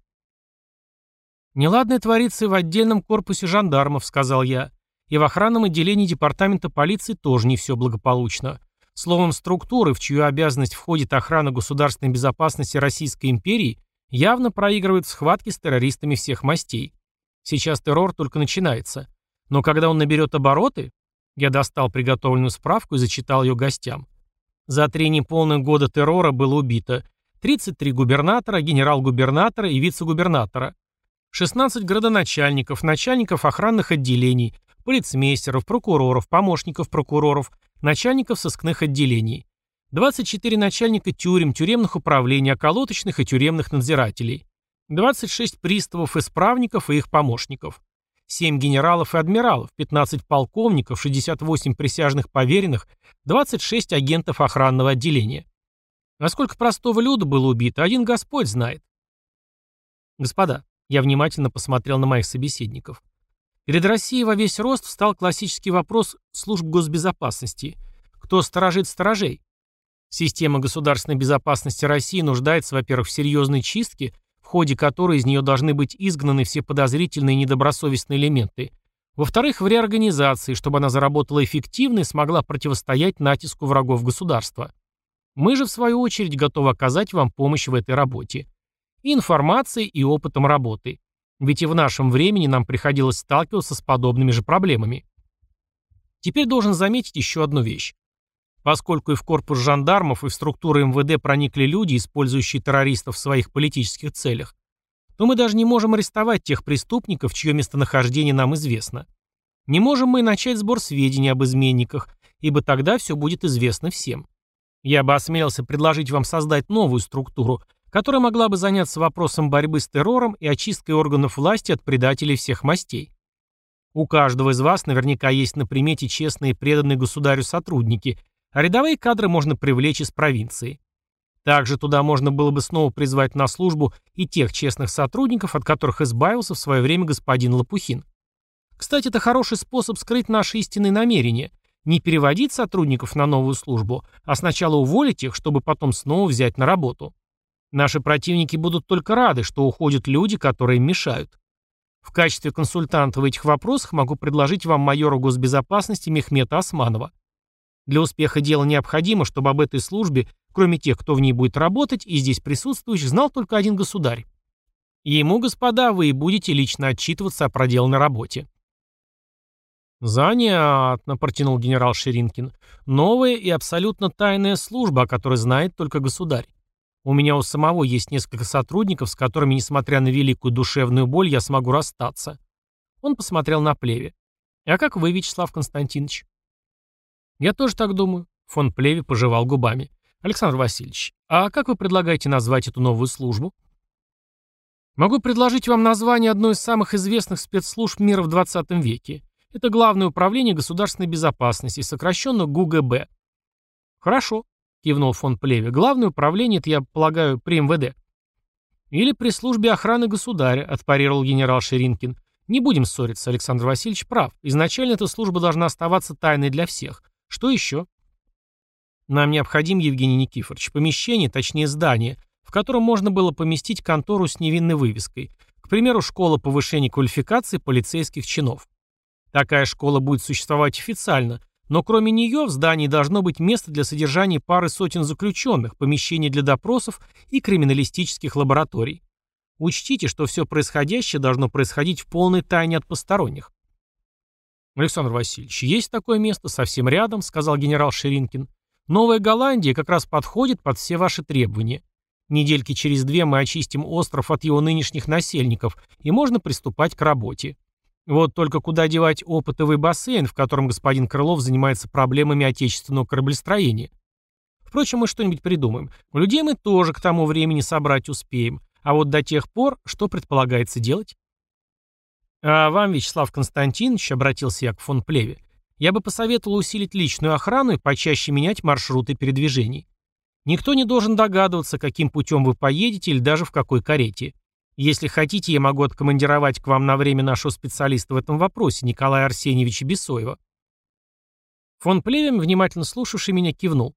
Неладное творится и в отдельном корпусе жандармов, сказал я. И в охранном отделении департамента полиции тоже не все благополучно. Словом, структуры, в чью обязанность входит охрана государственной безопасности Российской империи, явно проигрывают в схватке с террористами всех мастей. Сейчас террор только начинается. Но когда он наберет обороты, я достал приготовленную справку и зачитал ее гостям. За три неполных года террора было убито 33 губернатора, генерал-губернатора и вице-губернатора, 16 градоначальников, начальников охранных отделений, полицмейстеров, прокуроров, помощников прокуроров, начальников сыскных отделений, 24 начальника тюрем, тюремных управлений, околоточных и тюремных надзирателей, 26 приставов, исправников и их помощников, 7 генералов и адмиралов, 15 полковников, 68 присяжных поверенных, 26 агентов охранного отделения. Насколько простого люда было убито, один Господь знает. Господа, я внимательно посмотрел на моих собеседников. Перед Россией во весь рост встал классический вопрос служб госбезопасности. Кто сторожит сторожей? Система государственной безопасности России нуждается, во-первых, в серьезной чистке, ходе которой из нее должны быть изгнаны все подозрительные и недобросовестные элементы. Во-вторых, в реорганизации, чтобы она заработала эффективно и смогла противостоять натиску врагов государства. Мы же, в свою очередь, готовы оказать вам помощь в этой работе. И информацией, и опытом работы. Ведь и в нашем времени нам приходилось сталкиваться с подобными же проблемами. Теперь должен заметить еще одну вещь. Поскольку и в корпус жандармов, и в структуры МВД проникли люди, использующие террористов в своих политических целях, то мы даже не можем арестовать тех преступников, чье местонахождение нам известно. Не можем мы начать сбор сведений об изменниках, ибо тогда все будет известно всем. Я бы осмелился предложить вам создать новую структуру, которая могла бы заняться вопросом борьбы с террором и очисткой органов власти от предателей всех мастей. У каждого из вас наверняка есть на примете честные и преданные государю сотрудники, а рядовые кадры можно привлечь из провинции. Также туда можно было бы снова призвать на службу и тех честных сотрудников, от которых избавился в свое время господин Лопухин. Кстати, это хороший способ скрыть наши истинные намерения. Не переводить сотрудников на новую службу, а сначала уволить их, чтобы потом снова взять на работу. Наши противники будут только рады, что уходят люди, которые им мешают. В качестве консультанта в этих вопросах могу предложить вам майора госбезопасности Мехмета Османова. Для успеха дела необходимо, чтобы об этой службе, кроме тех, кто в ней будет работать, и здесь присутствующих, знал только один государь. ему, господа, вы и будете лично отчитываться о проделанной работе. «Занятно», — протянул генерал Ширинкин. «Новая и абсолютно тайная служба, о которой знает только государь. У меня у самого есть несколько сотрудников, с которыми, несмотря на великую душевную боль, я смогу расстаться. Он посмотрел на плеве. А как вы, Вячеслав Константинович? Я тоже так думаю. Фон Плеви пожевал губами. Александр Васильевич, а как вы предлагаете назвать эту новую службу? Могу предложить вам название одной из самых известных спецслужб мира в 20 веке. Это Главное управление государственной безопасности, сокращенно ГУГБ. Хорошо, кивнул фон Плеве. Главное управление, это, я полагаю, при МВД. Или при службе охраны государя, отпарировал генерал Ширинкин. Не будем ссориться, Александр Васильевич прав. Изначально эта служба должна оставаться тайной для всех. Что еще? Нам необходим, Евгений Никифорович, помещение, точнее здание, в котором можно было поместить контору с невинной вывеской. К примеру, школа повышения квалификации полицейских чинов. Такая школа будет существовать официально, но кроме нее в здании должно быть место для содержания пары сотен заключенных, помещение для допросов и криминалистических лабораторий. Учтите, что все происходящее должно происходить в полной тайне от посторонних. «Александр Васильевич, есть такое место совсем рядом», — сказал генерал Ширинкин. «Новая Голландия как раз подходит под все ваши требования. Недельки через две мы очистим остров от его нынешних насельников, и можно приступать к работе. Вот только куда девать опытовый бассейн, в котором господин Крылов занимается проблемами отечественного кораблестроения? Впрочем, мы что-нибудь придумаем. Людей мы тоже к тому времени собрать успеем. А вот до тех пор, что предполагается делать? А вам, Вячеслав Константинович, обратился я к фон Плеве, я бы посоветовал усилить личную охрану и почаще менять маршруты передвижений. Никто не должен догадываться, каким путем вы поедете или даже в какой карете. Если хотите, я могу откомандировать к вам на время нашего специалиста в этом вопросе, Николая Арсеньевича Бесоева. Фон Плевин, внимательно слушавший меня, кивнул.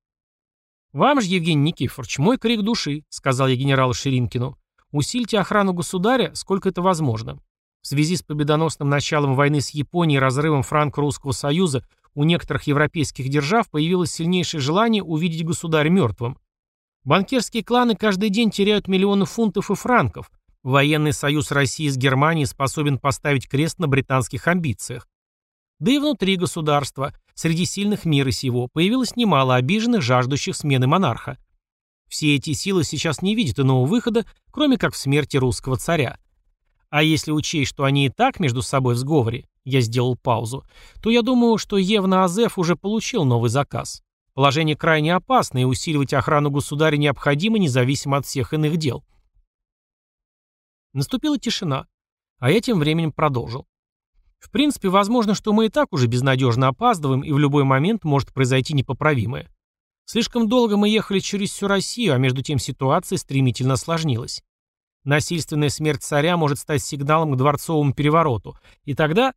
«Вам же, Евгений Никифорович, мой крик души», — сказал я генералу Ширинкину. «Усильте охрану государя, сколько это возможно. В связи с победоносным началом войны с Японией и разрывом Франко-Русского Союза у некоторых европейских держав появилось сильнейшее желание увидеть государя мертвым. Банкирские кланы каждый день теряют миллионы фунтов и франков, Военный союз России с Германией способен поставить крест на британских амбициях. Да и внутри государства, среди сильных мира сего, появилось немало обиженных, жаждущих смены монарха. Все эти силы сейчас не видят иного выхода, кроме как в смерти русского царя. А если учесть, что они и так между собой в сговоре, я сделал паузу, то я думаю, что Евна Азеф уже получил новый заказ. Положение крайне опасное, и усиливать охрану государя необходимо, независимо от всех иных дел. Наступила тишина, а я тем временем продолжил. В принципе, возможно, что мы и так уже безнадежно опаздываем, и в любой момент может произойти непоправимое. Слишком долго мы ехали через всю Россию, а между тем ситуация стремительно осложнилась. Насильственная смерть царя может стать сигналом к дворцовому перевороту, и тогда...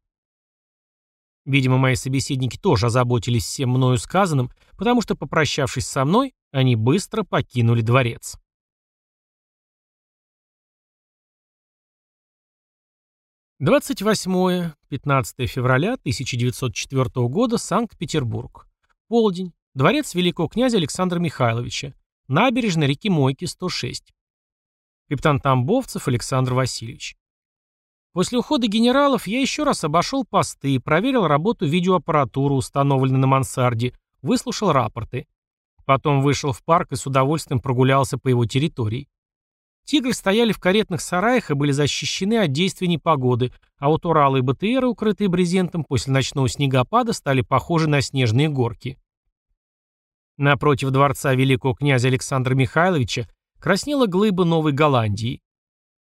Видимо, мои собеседники тоже озаботились всем мною сказанным, потому что, попрощавшись со мной, они быстро покинули дворец. 28-15 февраля 1904 года, Санкт-Петербург. Полдень. Дворец великого князя Александра Михайловича. Набережная реки Мойки, 106. Капитан Тамбовцев Александр Васильевич. После ухода генералов я еще раз обошел посты, проверил работу видеоаппаратуры, установленной на мансарде, выслушал рапорты. Потом вышел в парк и с удовольствием прогулялся по его территории. Тигры стояли в каретных сараях и были защищены от действий непогоды, а вот Уралы и БТРы, укрытые брезентом, после ночного снегопада стали похожи на снежные горки. Напротив дворца великого князя Александра Михайловича краснела глыба Новой Голландии.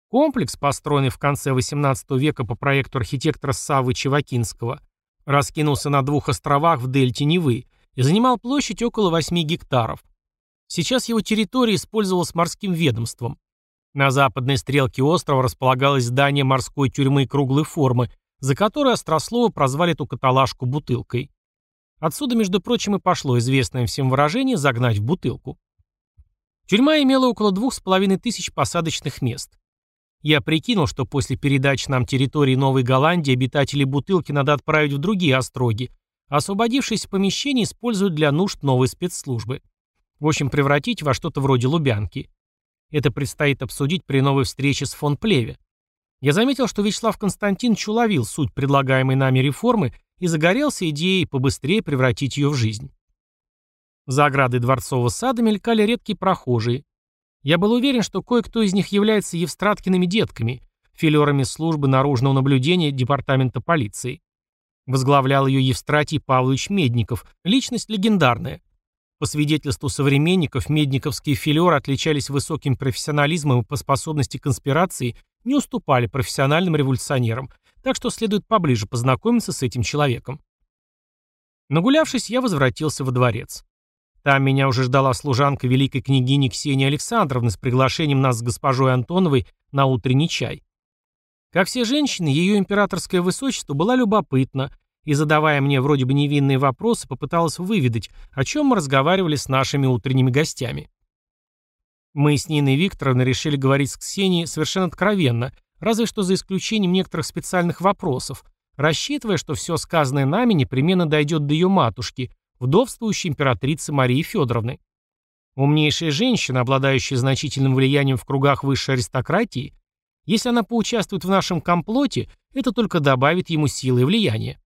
Комплекс, построенный в конце XVIII века по проекту архитектора Саввы Чевакинского, раскинулся на двух островах в дельте Невы и занимал площадь около 8 гектаров. Сейчас его территория использовалась морским ведомством. На западной стрелке острова располагалось здание морской тюрьмы круглой формы, за которое Острослова прозвали эту каталажку бутылкой. Отсюда, между прочим, и пошло известное всем выражение «загнать в бутылку». Тюрьма имела около двух с половиной тысяч посадочных мест. Я прикинул, что после передачи нам территории Новой Голландии обитателей бутылки надо отправить в другие остроги, а освободившиеся помещения используют для нужд новой спецслужбы. В общем, превратить во что-то вроде Лубянки. Это предстоит обсудить при новой встрече с фон Плеве. Я заметил, что Вячеслав Константинович уловил суть предлагаемой нами реформы и загорелся идеей побыстрее превратить ее в жизнь. За оградой дворцового сада мелькали редкие прохожие. Я был уверен, что кое-кто из них является Евстраткиными детками, филерами службы наружного наблюдения департамента полиции. Возглавлял ее Евстратий Павлович Медников, личность легендарная. По свидетельству современников, медниковские филеры отличались высоким профессионализмом и по способности конспирации не уступали профессиональным революционерам, так что следует поближе познакомиться с этим человеком. Нагулявшись, я возвратился во дворец. Там меня уже ждала служанка великой княгини Ксении Александровны с приглашением нас с госпожой Антоновой на утренний чай. Как все женщины, ее императорское высочество была любопытна и, задавая мне вроде бы невинные вопросы, попыталась выведать, о чем мы разговаривали с нашими утренними гостями. Мы с Ниной Викторовной решили говорить с Ксенией совершенно откровенно, разве что за исключением некоторых специальных вопросов, рассчитывая, что все сказанное нами непременно дойдет до ее матушки, вдовствующей императрицы Марии Федоровны. Умнейшая женщина, обладающая значительным влиянием в кругах высшей аристократии, если она поучаствует в нашем комплоте, это только добавит ему силы и влияния.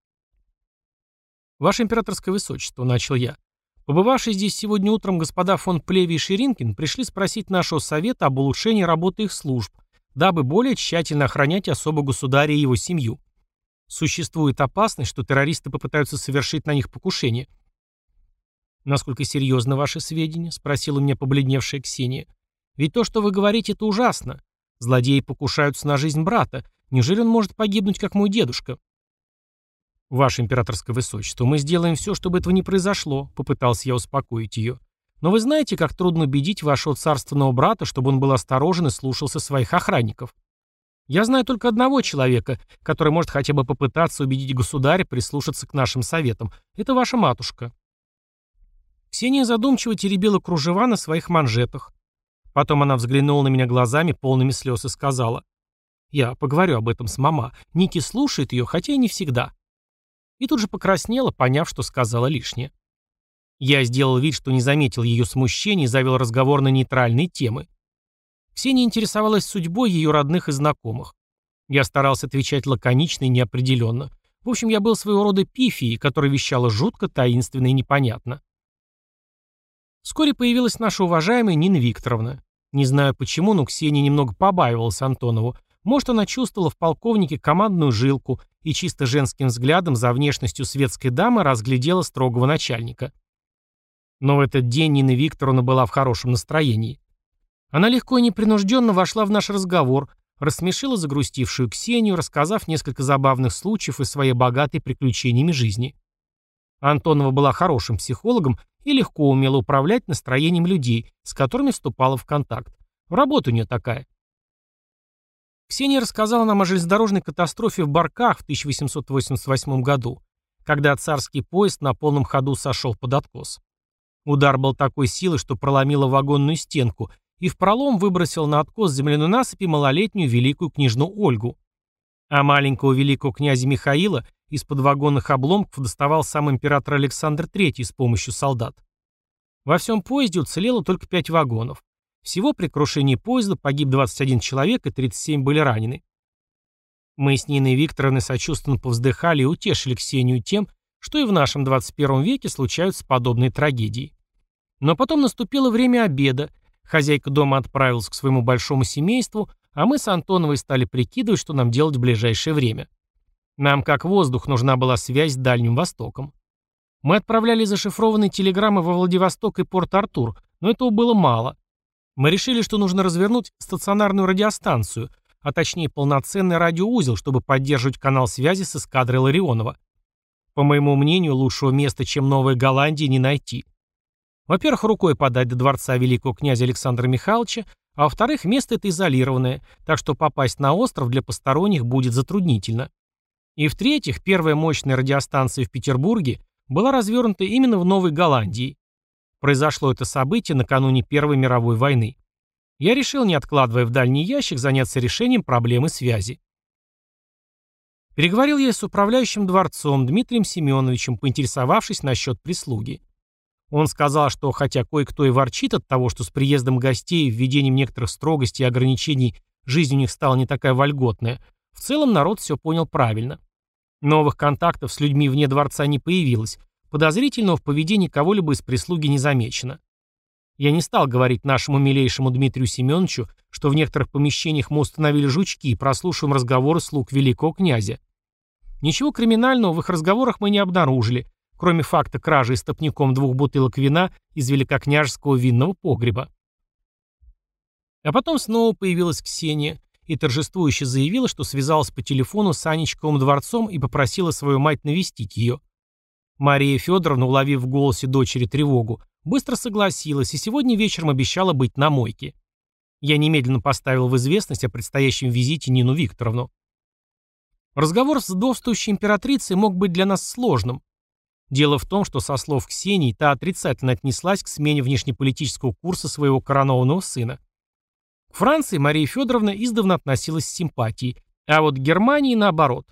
«Ваше императорское высочество», — начал я. Побывавшие здесь сегодня утром господа фон Плеви и Ширинкин пришли спросить нашего совета об улучшении работы их служб, дабы более тщательно охранять особо государя и его семью. Существует опасность, что террористы попытаются совершить на них покушение. «Насколько серьезно ваши сведения?» — спросила меня побледневшая Ксения. «Ведь то, что вы говорите, это ужасно. Злодеи покушаются на жизнь брата. Неужели он может погибнуть, как мой дедушка?» «Ваше императорское высочество, мы сделаем все, чтобы этого не произошло», — попытался я успокоить ее. «Но вы знаете, как трудно убедить вашего царственного брата, чтобы он был осторожен и слушался своих охранников. Я знаю только одного человека, который может хотя бы попытаться убедить государя прислушаться к нашим советам. Это ваша матушка». Ксения задумчиво теребила кружева на своих манжетах. Потом она взглянула на меня глазами, полными слез, и сказала. «Я поговорю об этом с мама. Ники слушает ее, хотя и не всегда». И тут же покраснела, поняв, что сказала лишнее. Я сделал вид, что не заметил ее смущения и завел разговор на нейтральные темы. Ксения интересовалась судьбой ее родных и знакомых. Я старался отвечать лаконично и неопределенно. В общем, я был своего рода пифией, которая вещала жутко, таинственно и непонятно. Вскоре появилась наша уважаемая Нина Викторовна. Не знаю почему, но Ксения немного побаивалась Антонову. Может, она чувствовала в полковнике командную жилку и чисто женским взглядом за внешностью светской дамы разглядела строгого начальника. Но в этот день Нина Викторовна была в хорошем настроении. Она легко и непринужденно вошла в наш разговор, рассмешила загрустившую Ксению, рассказав несколько забавных случаев из своей богатой приключениями жизни. Антонова была хорошим психологом и легко умела управлять настроением людей, с которыми вступала в контакт. Работа у нее такая. Ксения рассказала нам о железнодорожной катастрофе в Барках в 1888 году, когда царский поезд на полном ходу сошел под откос. Удар был такой силы, что проломило вагонную стенку и в пролом выбросил на откос земляной насыпи малолетнюю великую княжну Ольгу. А маленького великого князя Михаила из-под вагонных обломков доставал сам император Александр III с помощью солдат. Во всем поезде уцелело только пять вагонов. Всего при крушении поезда погиб 21 человек и 37 были ранены. Мы с Ниной Викторовной сочувственно повздыхали и утешили Ксению тем, что и в нашем 21 веке случаются подобные трагедии. Но потом наступило время обеда, Хозяйка дома отправилась к своему большому семейству, а мы с Антоновой стали прикидывать, что нам делать в ближайшее время. Нам, как воздух, нужна была связь с Дальним Востоком. Мы отправляли зашифрованные телеграммы во Владивосток и Порт-Артур, но этого было мало. Мы решили, что нужно развернуть стационарную радиостанцию, а точнее полноценный радиоузел, чтобы поддерживать канал связи с эскадрой Ларионова. По моему мнению, лучшего места, чем Новая Голландия, не найти. Во-первых, рукой подать до дворца великого князя Александра Михайловича, а во-вторых, место это изолированное, так что попасть на остров для посторонних будет затруднительно. И в-третьих, первая мощная радиостанция в Петербурге была развернута именно в Новой Голландии. Произошло это событие накануне Первой мировой войны. Я решил, не откладывая в дальний ящик, заняться решением проблемы связи. Переговорил я с управляющим дворцом Дмитрием Семеновичем, поинтересовавшись насчет прислуги. Он сказал, что хотя кое-кто и ворчит от того, что с приездом гостей и введением некоторых строгостей и ограничений жизнь у них стала не такая вольготная, в целом народ все понял правильно. Новых контактов с людьми вне дворца не появилось, подозрительного в поведении кого-либо из прислуги не замечено. Я не стал говорить нашему милейшему Дмитрию Семеновичу, что в некоторых помещениях мы установили жучки и прослушиваем разговоры слуг великого князя. Ничего криминального в их разговорах мы не обнаружили, кроме факта кражи истопником двух бутылок вина из великокняжеского винного погреба. А потом снова появилась Ксения и торжествующе заявила, что связалась по телефону с Анечковым дворцом и попросила свою мать навестить ее. Мария Федоровна, уловив в голосе дочери тревогу, быстро согласилась и сегодня вечером обещала быть на мойке. Я немедленно поставил в известность о предстоящем визите Нину Викторовну. Разговор с вдовствующей императрицей мог быть для нас сложным, Дело в том, что со слов Ксении та отрицательно отнеслась к смене внешнеполитического курса своего коронованного сына. К Франции Мария Федоровна издавна относилась с симпатией, а вот к Германии наоборот.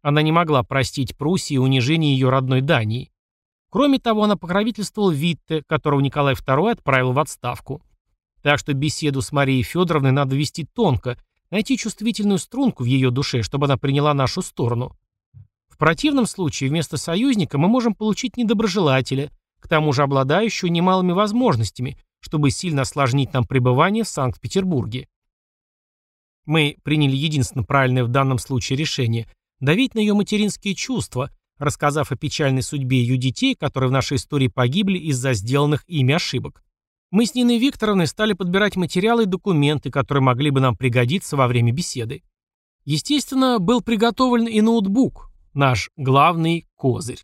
Она не могла простить Пруссии унижение ее родной Дании. Кроме того, она покровительствовала Витте, которого Николай II отправил в отставку. Так что беседу с Марией Федоровной надо вести тонко, найти чувствительную струнку в ее душе, чтобы она приняла нашу сторону. В противном случае вместо союзника мы можем получить недоброжелателя, к тому же обладающего немалыми возможностями, чтобы сильно осложнить нам пребывание в Санкт-Петербурге. Мы приняли единственно правильное в данном случае решение – давить на ее материнские чувства, рассказав о печальной судьбе ее детей, которые в нашей истории погибли из-за сделанных ими ошибок. Мы с Ниной Викторовной стали подбирать материалы и документы, которые могли бы нам пригодиться во время беседы. Естественно, был приготовлен и ноутбук, наш главный козырь.